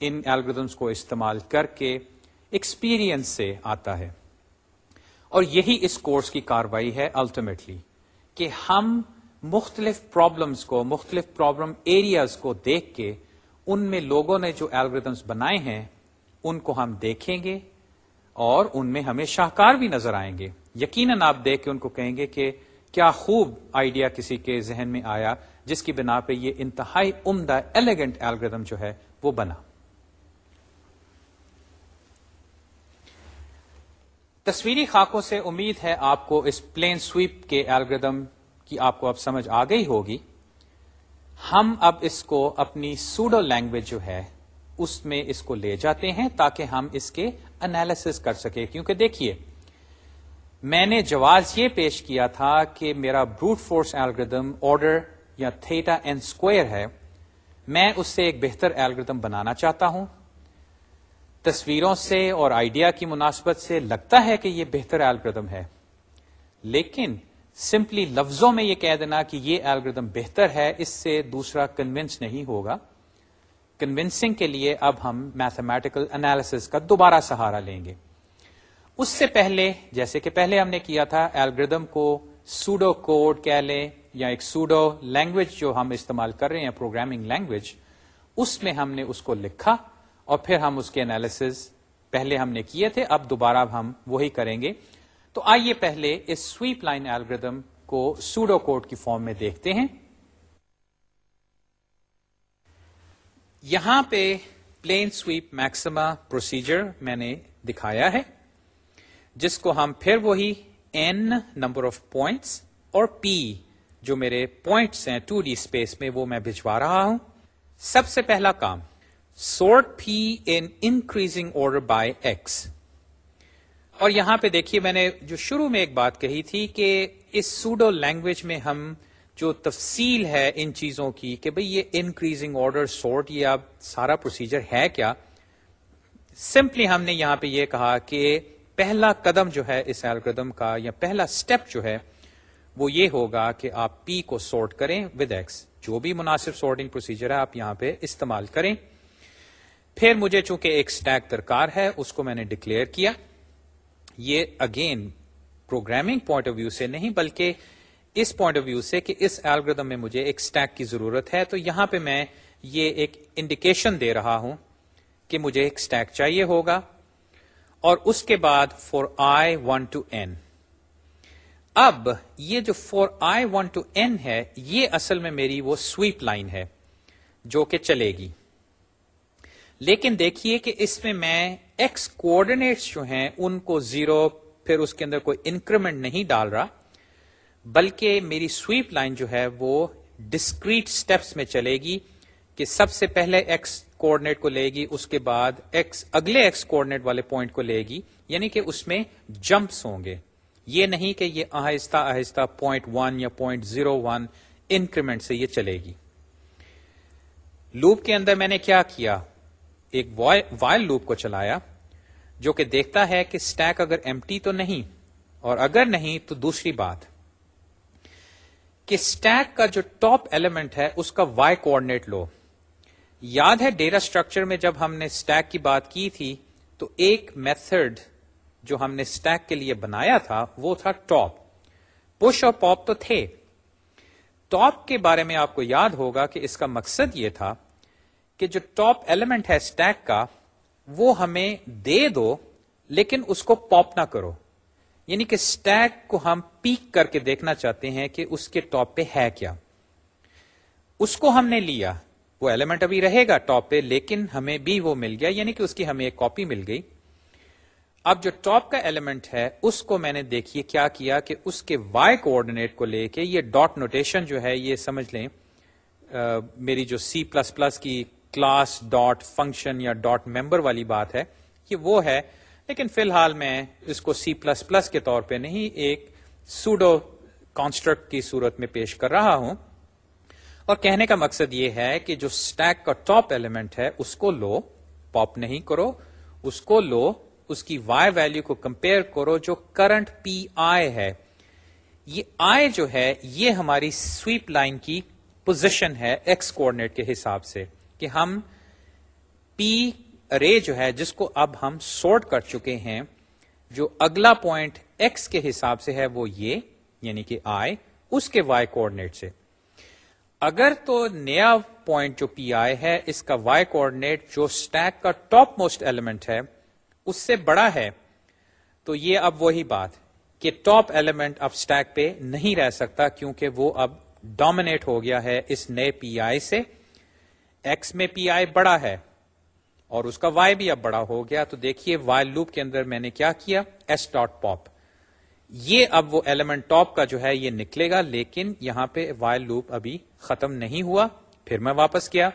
ان الگریدمس کو استعمال کر کے ایکسپیرئنس سے آتا ہے۔ اور یہی اس کورس کی کاروائی ہے الٹیمیٹلی کہ ہم مختلف پرابلمس کو، مختلف پرابلم ایریاز کو دیکھ کے ان میں لوگوں نے جو الگریدمس بنائے ہیں، ان کو ہم دیکھیں گے اور ان میں ہمیں شاہکار بھی نظر آئیں گے۔ یقیناً آپ دیکھ کے ان کو کہیں گے کہ کیا خوب آئیڈیا کسی کے ذہن میں آیا جس کی بنا پہ یہ انتہائی عمدہ ایلیگنٹ ایلگردم جو ہے وہ بنا۔ تصویری خاکوں سے امید ہے آپ کو اس پلین سویپ کے ایلگردم کی آپ کو اب سمجھ آ گئی ہوگی۔ ہم اب اس کو اپنی سوڈو لینگویج جو ہے اس میں اس کو لے جاتے ہیں تاکہ ہم اس کے انالیس کر سکے کیونکہ دیکھیے میں نے جواز یہ پیش کیا تھا کہ میرا بروٹ فورس ایلگردم آرڈر یا تھیٹا این اسکوئر ہے، میں اس سے ایک بہتر ایلگردم بنانا چاہتا ہوں۔ تصویروں سے اور آئیڈیا کی مناسبت سے لگتا ہے کہ یہ بہتر ایلگردم ہے، لیکن سمپلی لفظوں میں یہ کہہ دینا کہ یہ ایلگردم بہتر ہے، اس سے دوسرا کنوینس نہیں ہوگا۔ کنوینسنگ کے لیے اب ہم میتھمیٹیکل انالیس کا دوبارہ سہارا لیں گے۔ اس سے پہلے، جیسے کہ پہلے ہم نے کیا تھا ایلگردم کو سوڈو کوڈ کہہ لیں یا ایک سوڈو لینگویج جو ہم استعمال کر رہے ہیں پروگرامنگ لینگویج اس میں ہم نے اس کو لکھا اور پھر ہم اس کے انالیس پہلے ہم نے کیے تھے، اب دوبارہ ہم وہی کریں گے۔ تو آئیے پہلے اس سویپ لائن ایلگردم کو سوڈو کوڈ کی فارم میں دیکھتے ہیں۔ یہاں پہ پلین سویپ میکسما پروسیجر میں نے دکھایا ہے۔ جس کو ہم پھر وہی این نمبر آف پوائنٹس اور پی جو میرے پوائنٹس ہیں ٹو ڈی اسپیس میں وہ میں بھجوا رہا ہوں۔ سب سے پہلا کام sort p in increasing order by x اور یہاں پہ دیکھیے، میں نے جو شروع میں ایک بات کہی تھی کہ اس سوڈو لینگویج میں ہم جو تفصیل ہے ان چیزوں کی کہ بھئی یہ انکریزنگ آرڈر سورٹ یہ اب سارا پروسیجر ہے کیا سمپلی ہم نے یہاں پہ یہ کہا کہ پہلا قدم جو ہے اس ایلگردم کا یا پہلا سٹیپ جو ہے وہ یہ ہوگا کہ آپ پی کو سورٹ کریں ود ایکس جو بھی مناسب سورٹنگ پروسیجر ہے آپ یہاں پہ استعمال کریں۔ پھر مجھے چونکہ ایک سٹیک درکار ہے، اس کو میں نے ڈکلیئر کیا۔ یہ again programming point of view سے نہیں، بلکہ اس پوائنٹ آف ویو سے کہ اس ایلگردم میں مجھے ایک سٹیک کی ضرورت ہے۔ تو یہاں پہ میں یہ ایک انڈیکیشن دے رہا ہوں کہ مجھے ایک سٹیک چاہیے ہوگا۔ اور اس کے بعد for i one to n اب یہ جو for i one to n ہے، یہ اصل میں میری وہ سویپ لائن ہے جو کہ چلے گی۔ لیکن دیکھیے کہ اس میں میں ایکس کوآڈینیٹس جو ہیں، ان کو زیرو پھر اس کے اندر کوئی انکریمنٹ نہیں ڈال رہا، بلکہ میری سویپ لائن جو ہے وہ ڈسکریٹ سٹیپس میں چلے گی کہ سب سے پہلے ایکس کوآڈینیٹ کو لے گی، اس کے بعد ایکس اگلے ایکس کوآڈینیٹ والے پوائنٹ کو لے گی یعنی کہ اس میں جمپس ہوں گے۔ یہ نہیں کہ یہ آہستہ آہستہ پوائنٹ ون یا پوائنٹ زیرو ون انکریمنٹ سے یہ چلے گی۔ لوپ کے اندر میں نے کیا کیا؟ ایک وائل لوپ کو چلایا، جو کہ دیکھتا ہے کہ اسٹیک اگر ایم تو نہیں، اور اگر نہیں تو دوسری بات۔ کہ اسٹیک کا جو ٹاپ ایلیمنٹ ہے، اس کا وائی کوآڈینیٹ لو۔ یاد ہے ڈیٹا اسٹرکچر میں جب ہم نے اسٹیک کی بات کی تھی، تو ایک میتھڈ جو ہم نے اسٹیک کے لیے بنایا تھا، وہ تھا ٹاپ پش اور پاپ تو تھے. ٹاپ کے بارے میں آپ کو یاد ہوگا کہ اس کا مقصد یہ تھا کہ جو ٹاپ ایلیمنٹ ہے اسٹیک کا، وہ ہمیں دے دو، لیکن اس کو پاپ نہ کرو. یعنی کہ اسٹیک کو ہم پیک کر کے دیکھنا چاہتے ہیں کہ اس کے ٹاپ پہ ہے کیا. اس کو ہم نے لیا. وہ ایلیمنٹ ابھی رہے گا ٹاپ پہ لیکن ہمیں بھی وہ مل گیا یعنی کہ اس کی ہمیں ایک کاپی مل گئی۔ اب جو ٹاپ کا ایلیمنٹ ہے اس کو میں نے دیکھیے کیا کیا کہ اس کے وائی کوآڈینیٹ کو لے کے یہ ڈاٹ نوٹیشن جو ہے یہ سمجھ لیں آ, میری جو سی پلس پلس کی کلاس ڈاٹ فنکشن یا ڈاٹ ممبر والی بات ہے یہ وہ ہے۔ لیکن فی الحال میں اس کو سی پلس پلس کے طور پہ نہیں ایک سوڈو کانسٹرکٹ کی صورت میں پیش کر رہا ہوں۔ اور کہنے کا مقصد یہ ہے کہ جو اسٹیک کا ٹاپ ایلیمنٹ ہے، اس کو لو پاپ نہیں کرو، اس کو لو، اس کی وائی ویلو کو کمپیئر کرو جو کرنٹ پی آئی ہے۔ یہ آئی جو ہے، یہ ہماری سویپ لائن کی پوزیشن ہے ایکس کوڈنیٹ کے حساب سے کہ ہم پی رے جو ہے، جس کو اب ہم سورٹ کر چکے ہیں، جو اگلا پوائنٹ ایکس کے حساب سے ہے وہ یہ یعنی کہ آئی اس کے وائی کوڈنیٹ سے۔ اگر تو نیا پوائنٹ جو پی آئی ہے، اس کا وائی کوڈنیٹ جو اسٹیک کا ٹاپ موسٹ ایلیمنٹ ہے، اس سے بڑا ہے۔ تو یہ اب وہی بات کہ ٹاپ ایلیمنٹ اب اسٹیک پہ نہیں رہ سکتا کیونکہ وہ اب ڈومینیٹ ہو گیا ہے اس نئے پی آئی سے۔ ایکس میں پی آئی بڑا ہے اور اس کا وائی بھی اب بڑا ہو گیا۔ تو دیکھیے وائی لوپ کے اندر میں نے کیا کیا؟ ایس ڈاٹ پاپ یہ اب وہ ایلیمنٹ ٹاپ کا جو ہے یہ نکلے گا، لیکن یہاں پہ وائل لوپ ابھی ختم نہیں ہوا، پھر میں واپس کیا۔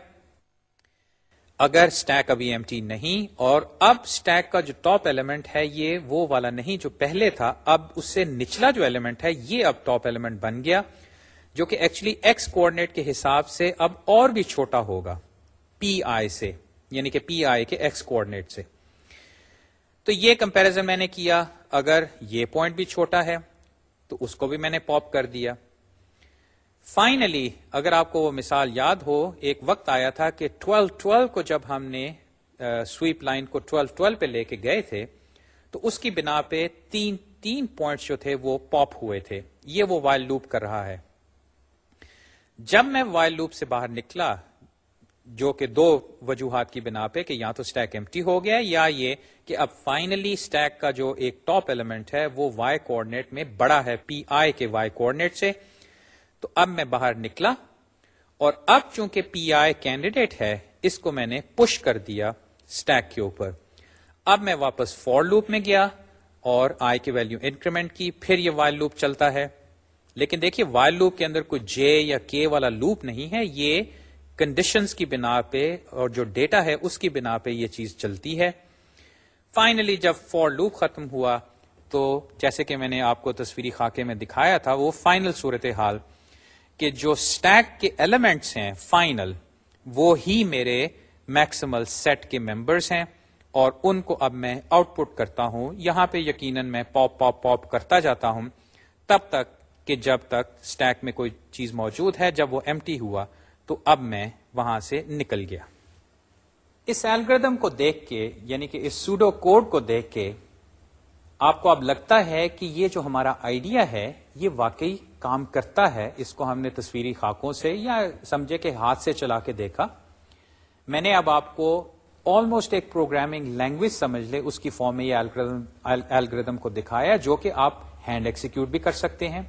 اگر اسٹیک ابھی ایم نہیں، اور اب اسٹیک کا جو ٹاپ ایلیمنٹ ہے یہ وہ والا نہیں جو پہلے تھا، اب اس سے نچلا جو ایلیمنٹ ہے، یہ اب ٹاپ ایلیمنٹ بن گیا، جو کہ ایکچولی ایکس کوڈنیٹ کے حساب سے اب اور بھی چھوٹا ہوگا پی آئی سے یعنی کہ پی آئی کے ایکس کوڈنیٹ سے۔ تو یہ کمپیرزن میں نے کیا۔ اگر یہ پوائنٹ بھی چھوٹا ہے، تو اس کو بھی میں نے پاپ کر دیا۔ فائنلی اگر آپ کو وہ مثال یاد ہو، ایک وقت آیا تھا کہ 12 12 کو جب ہم نے سویپ لائن کو 12 12 پہ لے کے گئے تھے، تو اس کی بنا پہ تین تین پوائنٹس جو تھے وہ پاپ ہوئے تھے۔ یہ وہ وائل لوپ کر رہا ہے۔ جب میں وائل لوپ سے باہر نکلا جو کہ دو وجوہات کی بنا پہ کہ یا تو اسٹیک ایمٹی ہو گیا یا یہ کہ اب فائنلی اسٹیک کا جو ایک ٹاپ ایلیمنٹ ہے وہ وائی کوڈنیٹ میں بڑا ہے پی آئی کے وائی کوڈنیٹ سے۔ تو اب میں باہر نکلا اور اب چونکہ پی آئی کینڈیڈیٹ ہے، اس کو میں نے پش کر دیا اسٹیک کے اوپر۔ اب میں واپس فور لوپ میں گیا اور آئی کی ویلو انکریمنٹ کی، پھر یہ وائل لوپ چلتا ہے۔ لیکن دیکھیے وائل لوپ کے اندر کوئی جے یا کے والا لوپ نہیں ہے، یہ کنڈیشنز کی بنا پہ اور جو ڈیٹا ہے اس کی بنا پہ یہ چیز چلتی ہے۔ فائنلی جب فور لوپ ختم ہوا تو جیسے کہ میں نے آپ کو تصویری خاکے میں دکھایا تھا، وہ فائنل صورت حال کہ جو اسٹیک کے ایلیمنٹس ہیں فائنل وہ ہی میرے میکسیمل سیٹ کے ممبرس ہیں اور ان کو اب میں آؤٹ پٹ کرتا ہوں۔ یہاں پہ یقیناً میں پاپ پاپ پاپ کرتا جاتا ہوں۔ تب تک کہ جب تک اسٹیک میں کوئی چیز موجود ہے، جب وہ ایم ہوا تو اب میں وہاں سے نکل گیا۔ اس ایلگردم کو دیکھ کے یعنی کہ اس سوڈو کوڈ کو دیکھ کے آپ کو اب لگتا ہے کہ یہ جو ہمارا آئیڈیا ہے، یہ واقعی کام کرتا ہے۔ اس کو ہم نے تصویری خاکوں سے یا سمجھے کہ ہاتھ سے چلا کے دیکھا۔ میں نے اب آپ کو آلموسٹ ایک پروگرامنگ لینگویج سمجھ لے، اس کی فارم میں یہ الگریدم کو دکھایا، جو کہ آپ ہینڈ ایکسیکیوٹ بھی کر سکتے ہیں۔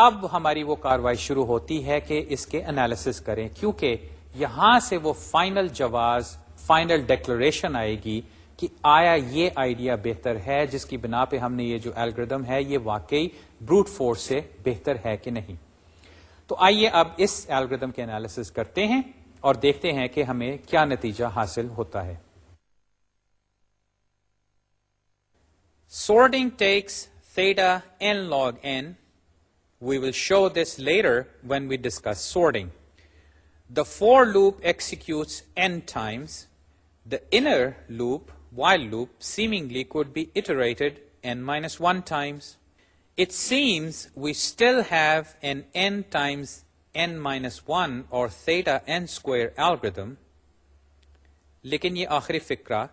اب ہماری وہ کاروائی شروع ہوتی ہے کہ اس کے انالیس کریں، کیونکہ یہاں سے وہ فائنل جواز فائنل ڈیکلریشن آئے گی کہ آیا یہ آئیڈیا بہتر ہے، جس کی بنا پہ ہم نے یہ جو الگریدم ہے، یہ واقعی بروٹ فورس سے بہتر ہے کہ نہیں۔ تو آئیے اب اس الگریدم کے انالیس کرتے ہیں اور دیکھتے ہیں کہ ہمیں کیا نتیجہ حاصل ہوتا ہے۔ Sorting takes theta n log n we will show this later when we discuss sorting the for loop executes n times the inner loop while loop seemingly could be iterated n minus one times It seems we still have an n times n minus 1 or theta n square algorithm, لیکن یہ آخری فکرہ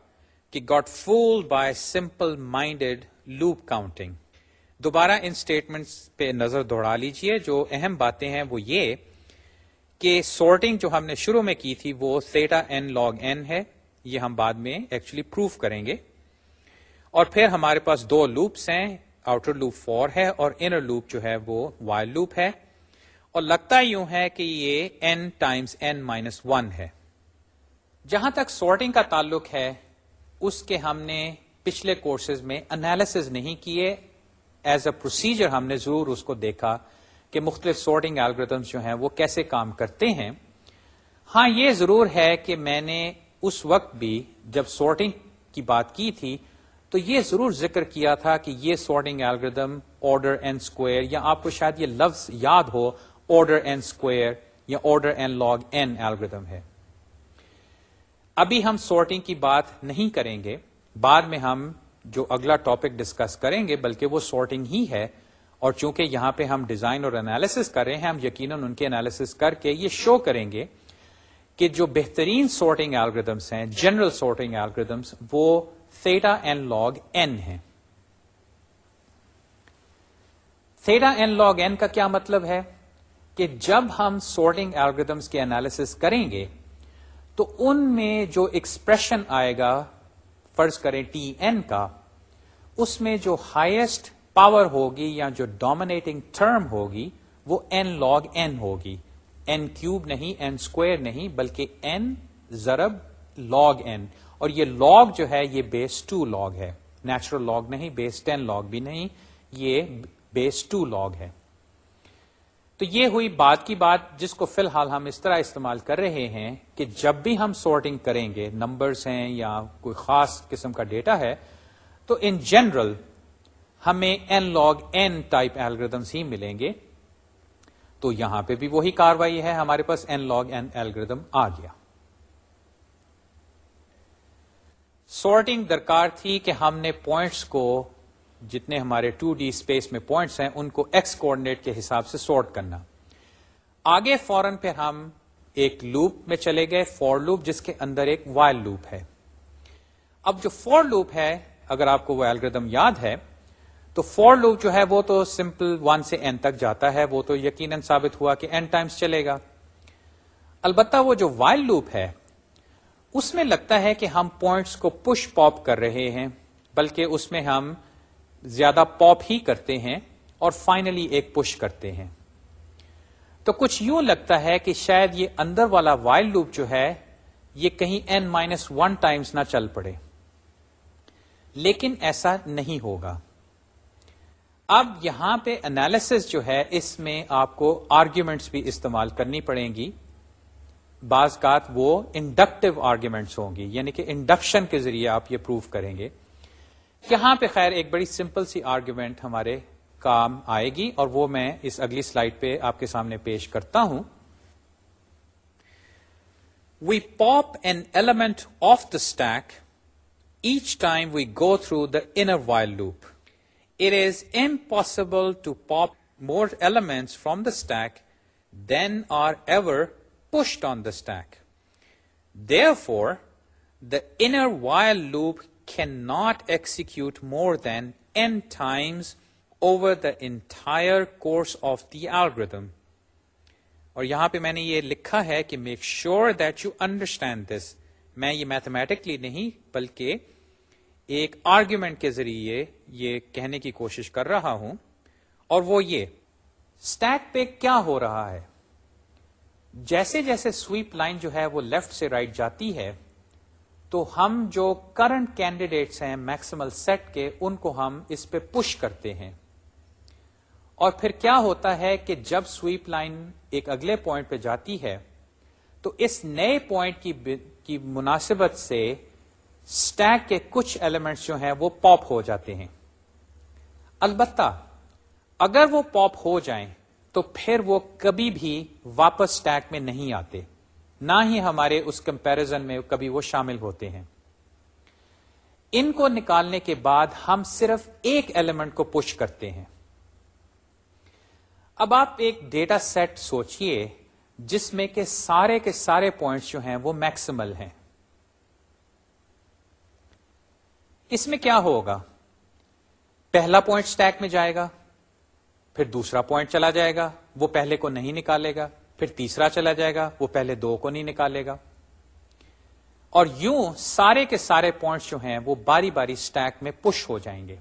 کہ got fool by simple minded loop counting دوبارہ ان statements پہ نظر دوڑا لیجیے۔ جو اہم باتیں ہیں وہ یہ کہ سارٹنگ جو ہم نے شروع میں کی تھی وہ سیٹا این لاگ این ہے۔ یہ ہم بعد میں ایکچولی پروف کریں گے۔ اور پھر ہمارے پاس دو لوپس ہیں۔ آؤٹر لوپ فور ہے اور انر لوپ جو ہے وہ وائل لوپ ہے۔ اور لگتا یوں ہے کہ یہ n times n minus one ہے۔ جہاں تک سارٹنگ کا تعلق ہے، اس کے ہم نے پچھلے کورسز میں انالیس نہیں کیے۔ ایز اے پروسیجر ہم نے ضرور اس کو دیکھا کہ مختلف سارٹنگ الگریدمس جو ہیں وہ کیسے کام کرتے ہیں۔ ہاں یہ ضرور ہے کہ میں نے اس وقت بھی جب سارٹنگ کی بات کی تھی، تو یہ ضرور ذکر کیا تھا کہ یہ sorting algorithm order n square یا آپ کو شاید یہ لفظ یاد ہو آرڈر این اسکوئر یا order n log n algorithm ہے۔ ابھی ہم سارٹنگ کی بات نہیں کریں گے، بعد میں ہم جو اگلا ٹاپک ڈسکس کریں گے، بلکہ وہ سارٹنگ ہی ہے۔ اور چونکہ یہاں پہ ہم ڈیزائن اور انالیس کر رہے ہیں، ہم یقیناً ان کے انالیس کر کے یہ شو کریں گے کہ جو بہترین سارٹنگ الگریدمس ہیں جنرل سارٹنگ الگریدمس وہ تھیٹا این لاگ این ہے تھیٹا این لاگ این کا کیا مطلب ہے؟ کہ جب ہم سارٹنگ الگریدمس کے انالیس کریں گے، تو ان میں جو ایکسپریشن آئے گا، فرض کریں ٹی این کا اس میں جو ہائیسٹ پاور ہوگی یا جو ڈومینیٹنگ ٹرم ہوگی وہ این لاگ این ہوگی. این کیوب نہیں این اسکوئر نہیں، بلکہ این زرب لاگ این اور یہ لاگ جو ہے، یہ بیس ٹو لاگ ہے. نیچرل لاگ نہیں بیس ٹین لاگ بھی نہیں، یہ بیس ٹو لاگ ہے. تو یہ ہوئی بات کی بات جس کو فی الحال ہم اس طرح استعمال کر رہے ہیں کہ جب بھی ہم سارٹنگ کریں گے نمبرز ہیں یا کوئی خاص قسم کا ڈیٹا ہے تو ان جنرل ہمیں n log n type algorithms ہی ملیں گے۔ تو یہاں پہ بھی وہی کاروائی ہے، ہمارے پاس این لاگ این ایلگردم آ گیا۔ سارٹنگ درکار تھی کہ ہم نے پوائنٹس کو، جتنے ہمارے ٹو ڈی اسپیس میں پوائنٹس ہیں، ان کو ایکس کوڈنیٹ کے حساب سے سارٹ کرنا۔ آگے فورن پہ ہم ایک لوپ میں چلے گئے فور لوپ جس کے اندر ایک وائل لوپ ہے۔ اب جو فور لوپ ہے اگر آپ کو وہ الگریدم یاد ہے، تو فور لوپ جو ہے وہ تو سمپل ون سے این تک جاتا ہے، وہ تو یقیناً ثابت ہوا کہ این ٹائمس چلے گا۔ البتہ وہ جو وائل لوپ ہے، اس میں لگتا ہے کہ ہم پوائنٹس کو پش پاپ کر رہے ہیں، بلکہ اس میں ہم زیادہ پاپ ہی کرتے ہیں اور فائنلی ایک پش کرتے ہیں۔ تو کچھ یوں لگتا ہے کہ شاید یہ اندر والا وائلڈ لوپ جو ہے، یہ کہیں این مائنس ون ٹائمس نہ چل پڑے۔ لیکن ایسا نہیں ہوگا۔ اب یہاں پہ انالیس جو ہے، اس میں آپ کو آرگیومنٹس بھی استعمال کرنی پڑیں گی۔ بعض کا وہ انڈکٹیو آرگیومنٹس ہوں گی یعنی کہ انڈکشن کے ذریعے آپ یہ پروف کریں گے۔ یہاں پہ خیر، ایک بڑی سمپل سی آرگیومنٹ ہمارے کام آئے گی اور وہ میں اس اگلی سلائڈ پہ آپ کے سامنے پیش کرتا ہوں۔ We pop n element of the stack each time we go through the inner while loop it is impossible to pop more elements from the stack than are ever pushed on the stack. Therefore, the inner while loop cannot execute more than n times over the entire course of the algorithm. اور یہاں پہ میں نے یہ لکھا ہے کہ make sure that you understand this میں یہ میتھمیٹکلی نہیں بلکہ ایک آرگیومنٹ کے ذریعے یہ کہنے کی کوشش کر رہا ہوں اور وہ یہ اسٹیک پہ کیا ہو رہا ہے؟ جیسے جیسے سویپ لائن جو ہے وہ لیفٹ سے رائٹ right جاتی ہے، تو ہم جو کرنٹ کینڈیڈیٹس ہیں میکسیمل سیٹ کے، ان کو ہم اس پہ پش کرتے ہیں۔ اور پھر کیا ہوتا ہے کہ جب سویپ لائن ایک اگلے پوائنٹ پہ جاتی ہے، تو اس نئے پوائنٹ کی کی مناسبت سے اسٹیک کے کچھ ایلیمنٹس جو ہیں وہ پاپ ہو جاتے ہیں۔ البتہ اگر وہ پاپ ہو جائیں تو پھر وہ کبھی بھی واپس ٹیک میں نہیں آتے۔ نہ ہی ہمارے اس کمپیرزن میں کبھی وہ شامل ہوتے ہیں۔ ان کو نکالنے کے بعد ہم صرف ایک ایلیمنٹ کو پش کرتے ہیں۔ اب آپ ایک ڈیٹا سیٹ سوچئے جس میں کہ سارے کے سارے پوائنٹس جو ہیں وہ میکسیمل ہیں۔ اس میں کیا ہوگا؟ پہلا پوائنٹ سٹیک میں جائے گا، پھر دوسرا پوائنٹ چلا جائے گا، وہ پہلے کو نہیں نکالے گا، پھر تیسرا چلا جائے گا، وہ پہلے دو کو نہیں نکالے گا۔ اور یوں سارے کے سارے پوائنٹس جو ہیں، وہ باری باری سٹیک میں پش ہو جائیں گے۔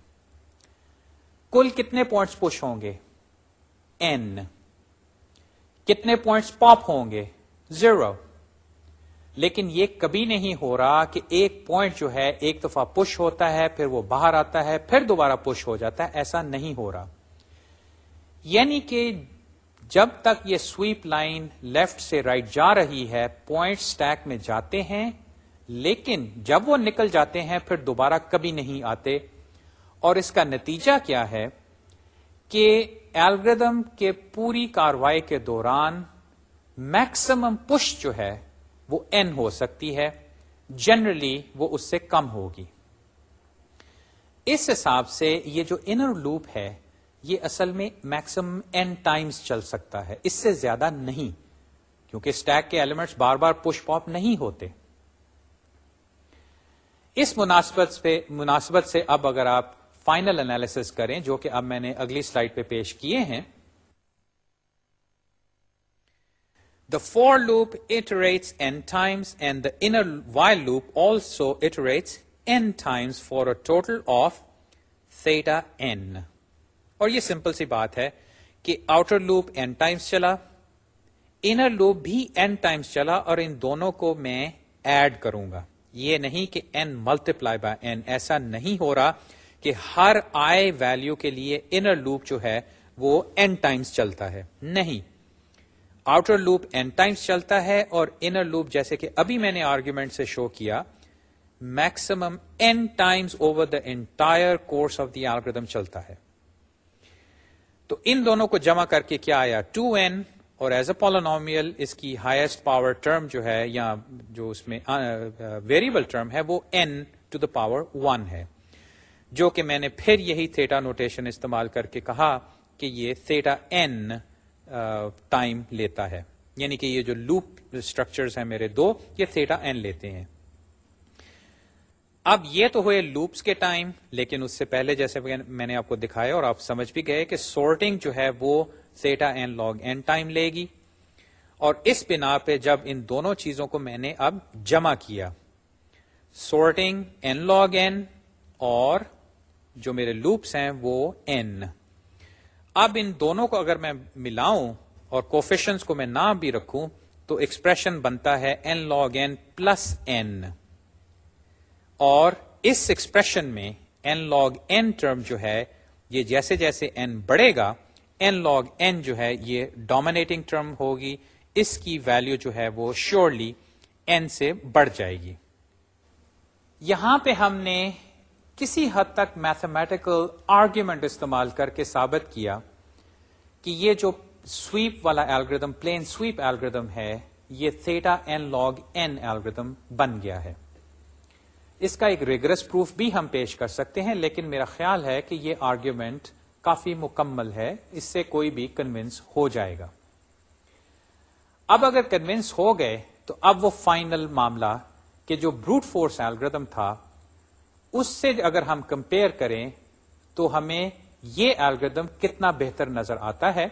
کل کتنے پوائنٹس پش ہوں گے؟ این کتنے پوائنٹس پاپ ہوں گے؟ زیرو لیکن یہ کبھی نہیں ہو رہا کہ ایک پوائنٹ جو ہے، ایک دفعہ پش ہوتا ہے، پھر وہ باہر آتا ہے، پھر دوبارہ پش ہو جاتا ہے، ایسا نہیں ہو رہا۔ یعنی کہ جب تک یہ سویپ لائن لیفٹ سے رائٹ right جا رہی ہے پوائنٹ سٹیک میں جاتے ہیں، لیکن جب وہ نکل جاتے ہیں، پھر دوبارہ کبھی نہیں آتے۔ اور اس کا نتیجہ کیا ہے کہ ایلگردم کے پوری کاروائی کے دوران میکسیمم پش جو ہے وہ این ہو سکتی ہے جنرلی وہ اس سے کم ہوگی۔ اس حساب سے یہ جو انر لوپ ہے، یہ اصل میں میکسیمم این ٹائمز چل سکتا ہے۔ اس سے زیادہ نہیں، کیونکہ اسٹیک کے ایلیمنٹس بار بار پش پاپ نہیں ہوتے۔ اس مناسبت پہ مناسبت سے اب اگر آپ فائنل انالیس کریں، جو کہ اب میں نے اگلی سلائڈ پہ پیش کیے ہیں the for loop iterates n times and the inner while loop also iterates n times for a total of theta n اور یہ سمپل سی بات ہے کہ آؤٹر لوپ این ٹائمس چلا انر لوپ بھی این ٹائمس چلا اور ان دونوں کو میں ایڈ کروں گا یہ نہیں کہ n multi ply by n ایسا نہیں ہو رہا کہ ہر آئے ویلو کے لیے انر لوپ جو ہے وہ این ٹائمس چلتا ہے نہیں آؤٹر لوپ این ٹائمس چلتا ہے اور انر لوپ جیسے کہ ابھی میں نے آرگیومنٹ سے شو کیا maximum n times over the entire course of the algorithm چلتا ہے۔ تو ان دونوں کو جمع کر کے کیا آیا؟ ٹو این اور ایز اے پالونومیل اس کی ہائیسٹ پاور ٹرم جو ہے، یا جو اس میں ویریبل ٹرم ہے، وہ n to the power one ہے۔ جو کہ میں نے پھر یہی تھیٹا نوٹیشن استعمال کر کے کہا کہ یہ تھیٹا این ٹائم لیتا ہے۔ یعنی کہ یہ جو لوپ اسٹرکچرز ہیں میرے دو، یہ تھیٹا این لیتے ہیں۔ اب یہ تو ہوئے لوپس کے ٹائم لیکن اس سے پہلے جیسے میں نے آپ کو دکھایا اور آپ سمجھ بھی گئے کہ سورٹنگ جو ہے وہ theta n log n time لے گی۔ اور اس بنا پہ جب ان دونوں چیزوں کو میں نے اب جمع کیا سورٹنگ این لاگ این اور جو میرے لوپس ہیں وہ این اب ان دونوں کو اگر میں ملاؤں اور کوفیشنس کو میں نہ بھی رکھوں تو ایکسپریشن بنتا ہے n log n plus n اور اس ایکسپریشن میں این لاگ این ٹرم جو ہے، یہ جیسے جیسے این بڑھے گا این لاگ این جو ہے یہ ڈومینیٹنگ ٹرم ہوگی، اس کی ویلو جو ہے وہ شیورلی این سے بڑھ جائے گی۔ یہاں پہ ہم نے کسی حد تک میتھمیٹیکل آرگیومنٹ استعمال کر کے ثابت کیا کہ یہ جو سویپ والا ایلگردم پلین سویپ ایلگردم ہے، یہ theta n log n algorithm بن گیا ہے۔ اس کا ایک ریگرس پروف بھی ہم پیش کر سکتے ہیں، لیکن میرا خیال ہے کہ یہ آرگیومنٹ کافی مکمل ہے، اس سے کوئی بھی کنوینس ہو جائے گا۔ اب اگر کنوینس ہو گئے، تو اب وہ فائنل معاملہ کہ جو بروٹ فورس ایلگردم تھا اس سے اگر ہم کمپیئر کریں تو ہمیں یہ ایلگردم کتنا بہتر نظر آتا ہے؟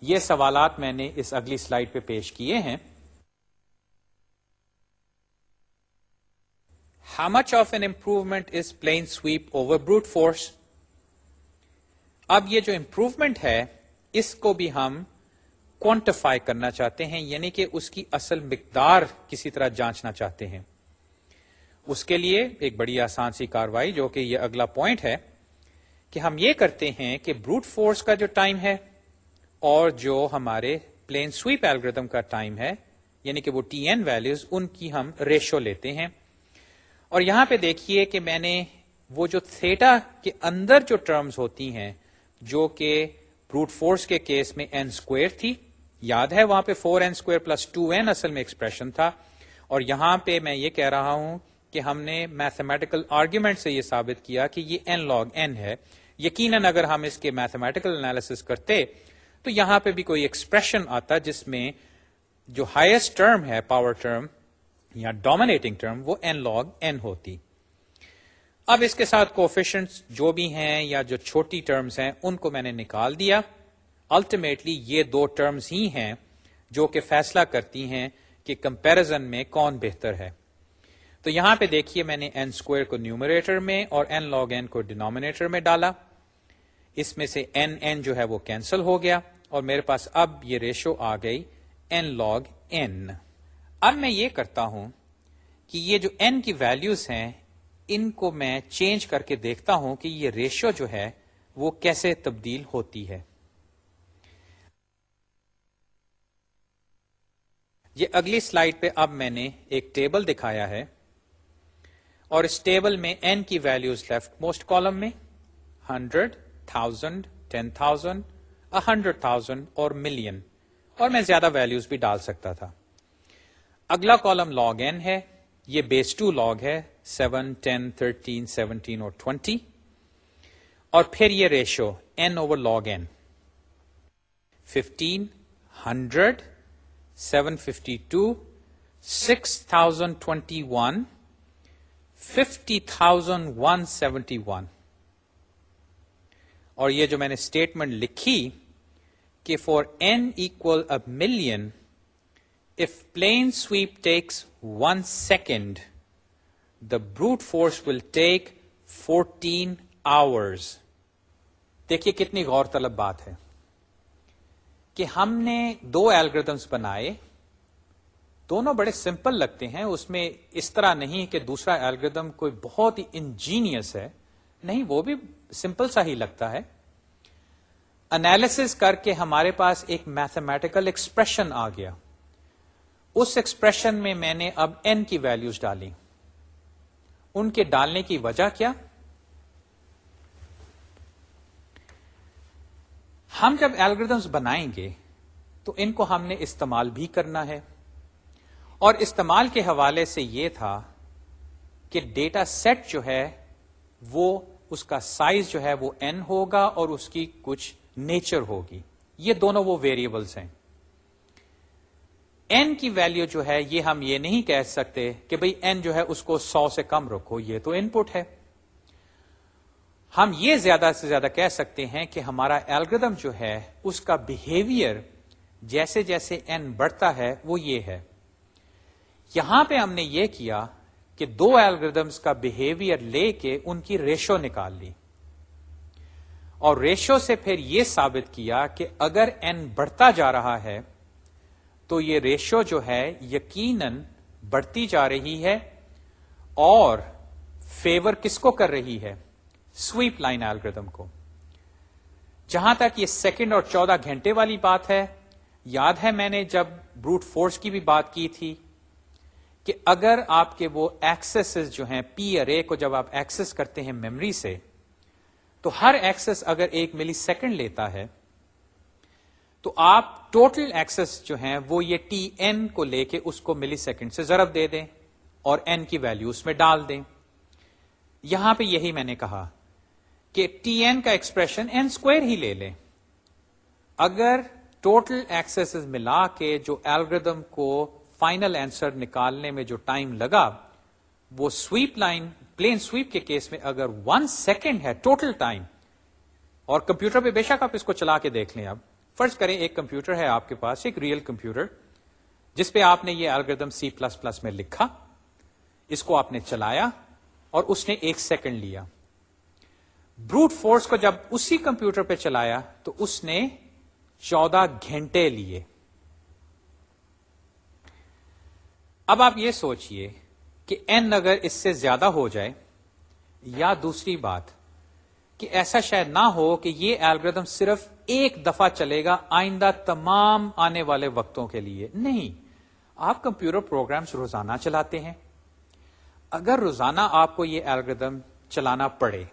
یہ سوالات میں نے اس اگلی سلائڈ پہ پیش کیے ہیں۔ How much of an improvement is plain sweep over brute force? اب یہ جو امپروومنٹ ہے، اس کو بھی ہم کوانٹیفائی کرنا چاہتے ہیں یعنی کہ اس کی اصل مقدار کسی طرح جانچنا چاہتے ہیں۔ اس کے لیے ایک بڑی آسان سی کاروائی جو کہ یہ اگلا پوائنٹ ہے کہ ہم یہ کرتے ہیں کہ بروٹ فورس کا جو ٹائم ہے اور جو ہمارے پلین سویپ ایلگردم کا ٹائم ہے یعنی کہ وہ ٹی این ویلوز ان کی ہم ریشو لیتے ہیں. اور یہاں پہ دیکھیے کہ میں نے وہ جو تھیٹا کے اندر جو ٹرمز ہوتی ہیں، جو کہ بروٹ فورس کے کیس میں این اسکوئر تھی، یاد ہے وہاں پہ four n square plus two n اصل میں ایکسپریشن تھا، اور یہاں پہ میں یہ کہہ رہا ہوں کہ ہم نے میتھمیٹیکل آرگیومنٹ سے یہ ثابت کیا کہ یہ این لاگ این ہے۔ یقیناً اگر ہم اس کے میتھمیٹیکل انالیس کرتے، تو یہاں پہ بھی کوئی ایکسپریشن آتا جس میں جو ہائیسٹ ٹرم ہے پاور ٹرم یا ڈومینیٹنگ ٹرم وہ این لاگ این ہوتی۔ اب اس کے ساتھ کوفیشنٹس جو بھی ہیں یا جو چھوٹی ٹرمز ہیں، ان کو میں نے نکال دیا۔ الٹیمیٹلی یہ دو ٹرمز ہی ہیں جو کہ فیصلہ کرتی ہیں کہ کمپیرزن میں کون بہتر ہے۔ تو یہاں پہ دیکھیے میں نے این اسکوئر کو نیومریٹر میں اور این لاگ این کو ڈینامینیٹر میں ڈالا۔ اس میں سے این این جو ہے وہ کینسل ہو گیا اور میرے پاس اب یہ ریشو آ گئی این لاگ این اب میں یہ کرتا ہوں کہ یہ جو این کی ویلوز ہیں، ان کو میں چینج کر کے دیکھتا ہوں کہ یہ ریشو جو ہے وہ کیسے تبدیل ہوتی ہے۔ یہ اگلی سلائڈ پہ اب میں نے ایک ٹیبل دکھایا ہے۔ اور اس ٹیبل میں این کی ویلوز لیفٹ موسٹ کالم میں hundred thousand ten thousand hundred thousand اور ملین اور میں زیادہ ویلوز بھی ڈال سکتا تھا۔ اگلا کالم لاگ این ہے۔ یہ بیس ٹو لاگ ہے۔ سیون ٹین تھرٹین سیونٹین اور ٹوینٹی اور پھر یہ ratio n over log n fifteen hundred seven fifty two six thousand twenty one fifty thousand one seventy one اور یہ جو میں نے اسٹیٹمنٹ لکھی کہ for n equal a million if plane sweep takes one second the brute force will take fourteen hours دیکھیے کتنی غور طلب بات ہے کہ ہم نے دو ایلگردمس بنائے دونوں بڑے سمپل لگتے ہیں، اس میں اس طرح نہیں کہ دوسرا ایلگردم کوئی بہت ہی انجینئس ہے، نہیں، وہ بھی سمپل سا ہی لگتا ہے۔ انالیس کر کے ہمارے پاس ایک میتھمیٹیکل ایکسپریشن آ گیا۔ اس ایکسپریشن میں میں نے اب این کی ویلوز ڈالی۔ ان کے ڈالنے کی وجہ کیا؟ ہم جب ایلگردمس بنائیں گے، تو ان کو ہم نے استعمال بھی کرنا ہے۔ اور استعمال کے حوالے سے یہ تھا کہ ڈیٹا سیٹ جو ہے وہ اس کا سائز جو ہے وہ این ہوگا اور اس کی کچھ نیچر ہوگی۔ یہ دونوں وہ ویریبلس ہیں۔ این کی ویلو جو ہے یہ ہم یہ نہیں کہہ سکتے کہ بھئی این جو ہے اس کو سو سے کم رکھو، یہ تو ان پٹ ہے۔ ہم یہ زیادہ سے زیادہ کہہ سکتے ہیں کہ ہمارا ایلگردم جو ہے اس کا بہیویئر جیسے جیسے این بڑھتا ہے وہ یہ ہے۔ یہاں پہ ہم نے یہ کیا کہ دو ایلگردمس کا بہیویئر لے کے ان کی ریشو نکال لی۔ اور ریشو سے پھر یہ ثابت کیا کہ اگر این بڑھتا جا رہا ہے، تو یہ ریشو جو ہے یقیناً بڑھتی جا رہی ہے اور فیور کس کو کر رہی ہے؟ سویپ لائن ایلگردم کو۔ جہاں تک یہ سیکنڈ اور چودہ گھنٹے والی بات ہے، یاد ہے میں نے جب بروٹ فورس کی بھی بات کی تھی کہ اگر آپ کے وہ ایکسس جو ہیں پی ارے کو جب آپ ایکسس کرتے ہیں میمری سے، تو ہر ایکسس اگر ایک ملی سیکنڈ لیتا ہے، تو آپ ٹوٹل ایکسس جو ہیں، وہ یہ ٹی این کو لے کے اس کو ملی سیکنڈ سے ضرب دے دیں اور این کی ویلو اس میں ڈال دیں۔ یہاں پہ یہی میں نے کہا کہ ٹی این کا ایکسپریشن این اسکوئر ہی لے لیں۔ اگر ٹوٹل ایکسس ملا کے جو ایلگردم کو فائنل آنسر نکالنے میں جو ٹائم لگا، وہ سویپ لائن، پلین سویپ کے کیس میں اگر ون سیکنڈ ہے ٹوٹل ٹائم اور کمپیوٹر پہ بے شک آپ اس کو چلا کے دیکھ لیں اب فرض کریں ایک کمپیوٹر ہے آپ کے پاس، ایک ریئل کمپیوٹر جس پہ آپ نے یہ الگردم سی پلس پلس میں لکھا، اس کو آپ نے چلایا اور اس نے ایک سیکنڈ لیا۔ بروٹ فورس کو جب اسی کمپیوٹر پہ چلایا تو اس نے چودہ گھنٹے لیے۔ اب آپ یہ سوچئے کہ این اگر اس سے زیادہ ہو جائے، یا دوسری بات کہ ایسا شاید نہ ہو کہ یہ الگریدم صرف ایک دفعہ چلے گا آئندہ تمام آنے والے وقتوں کے لیے۔ نہیں، آپ کمپیوٹر پروگرامز روزانہ چلاتے ہیں۔ اگر روزانہ آپ کو یہ الگریدم چلانا پڑے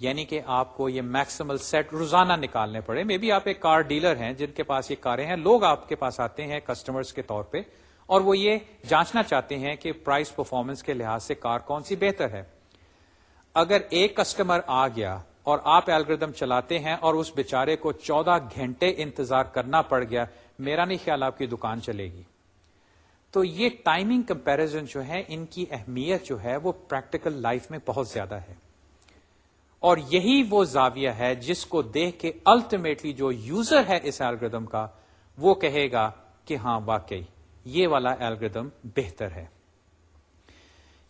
یعنی کہ آپ کو یہ میکسیمل سیٹ روزانہ نکالنے پڑے مے بی آپ ایک کار ڈیلر ہیں، جن کے پاس یہ کاریں ہیں، لوگ آپ کے پاس آتے ہیں کسٹمرز کے طور پہ اور وہ یہ جانچنا چاہتے ہیں کہ پرائز پرفارمنس کے لحاظ سے کار کون سی بہتر ہے۔ اگر ایک کسٹمر آ گیا اور آپ الگریدم چلاتے ہیں اور اس بیچارے کو چودہ گھنٹے انتظار کرنا پڑ گیا، میرا نہیں خیال آپ کی دکان چلے گی۔ تو یہ ٹائمنگ کمپیرزن جو ہے، ان کی اہمیت جو ہے، وہ پریکٹیکل لائف میں بہت زیادہ ہے۔ اور یہی وہ زاویہ ہے جس کو دیکھ کے الٹیمیٹلی جو یوزر ہے اس ایلگردم کا، وہ کہے گا کہ ہاں واقعی۔ یہ والا ایلگردم بہتر ہے۔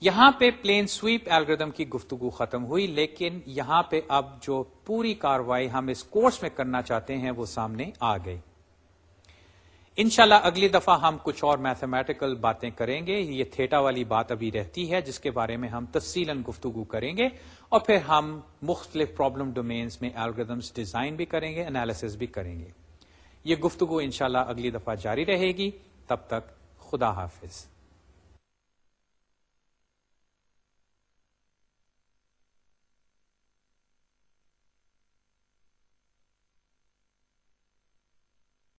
یہاں پہ پلین سویپ ایلگردم کی گفتگو ختم ہوئی، لیکن یہاں پہ اب جو پوری کاروائی ہم اس کورس میں کرنا چاہتے ہیں، وہ سامنے آ گئی۔ انشاءاللہ اگلی دفعہ ہم کچھ اور میتھمیٹیکل باتیں کریں گے۔ یہ تھیٹا والی بات ابھی رہتی ہے، جس کے بارے میں ہم تفصیل گفتگو کریں گے۔ اور پھر ہم مختلف پرابلم ڈومینس میں الگریدمس ڈیزائن بھی کریں گے انالیس بھی کریں گے۔ یہ گفتگو انشاءاللہ اگلی دفعہ جاری رہے گی۔ تب تک خدا حافظ۔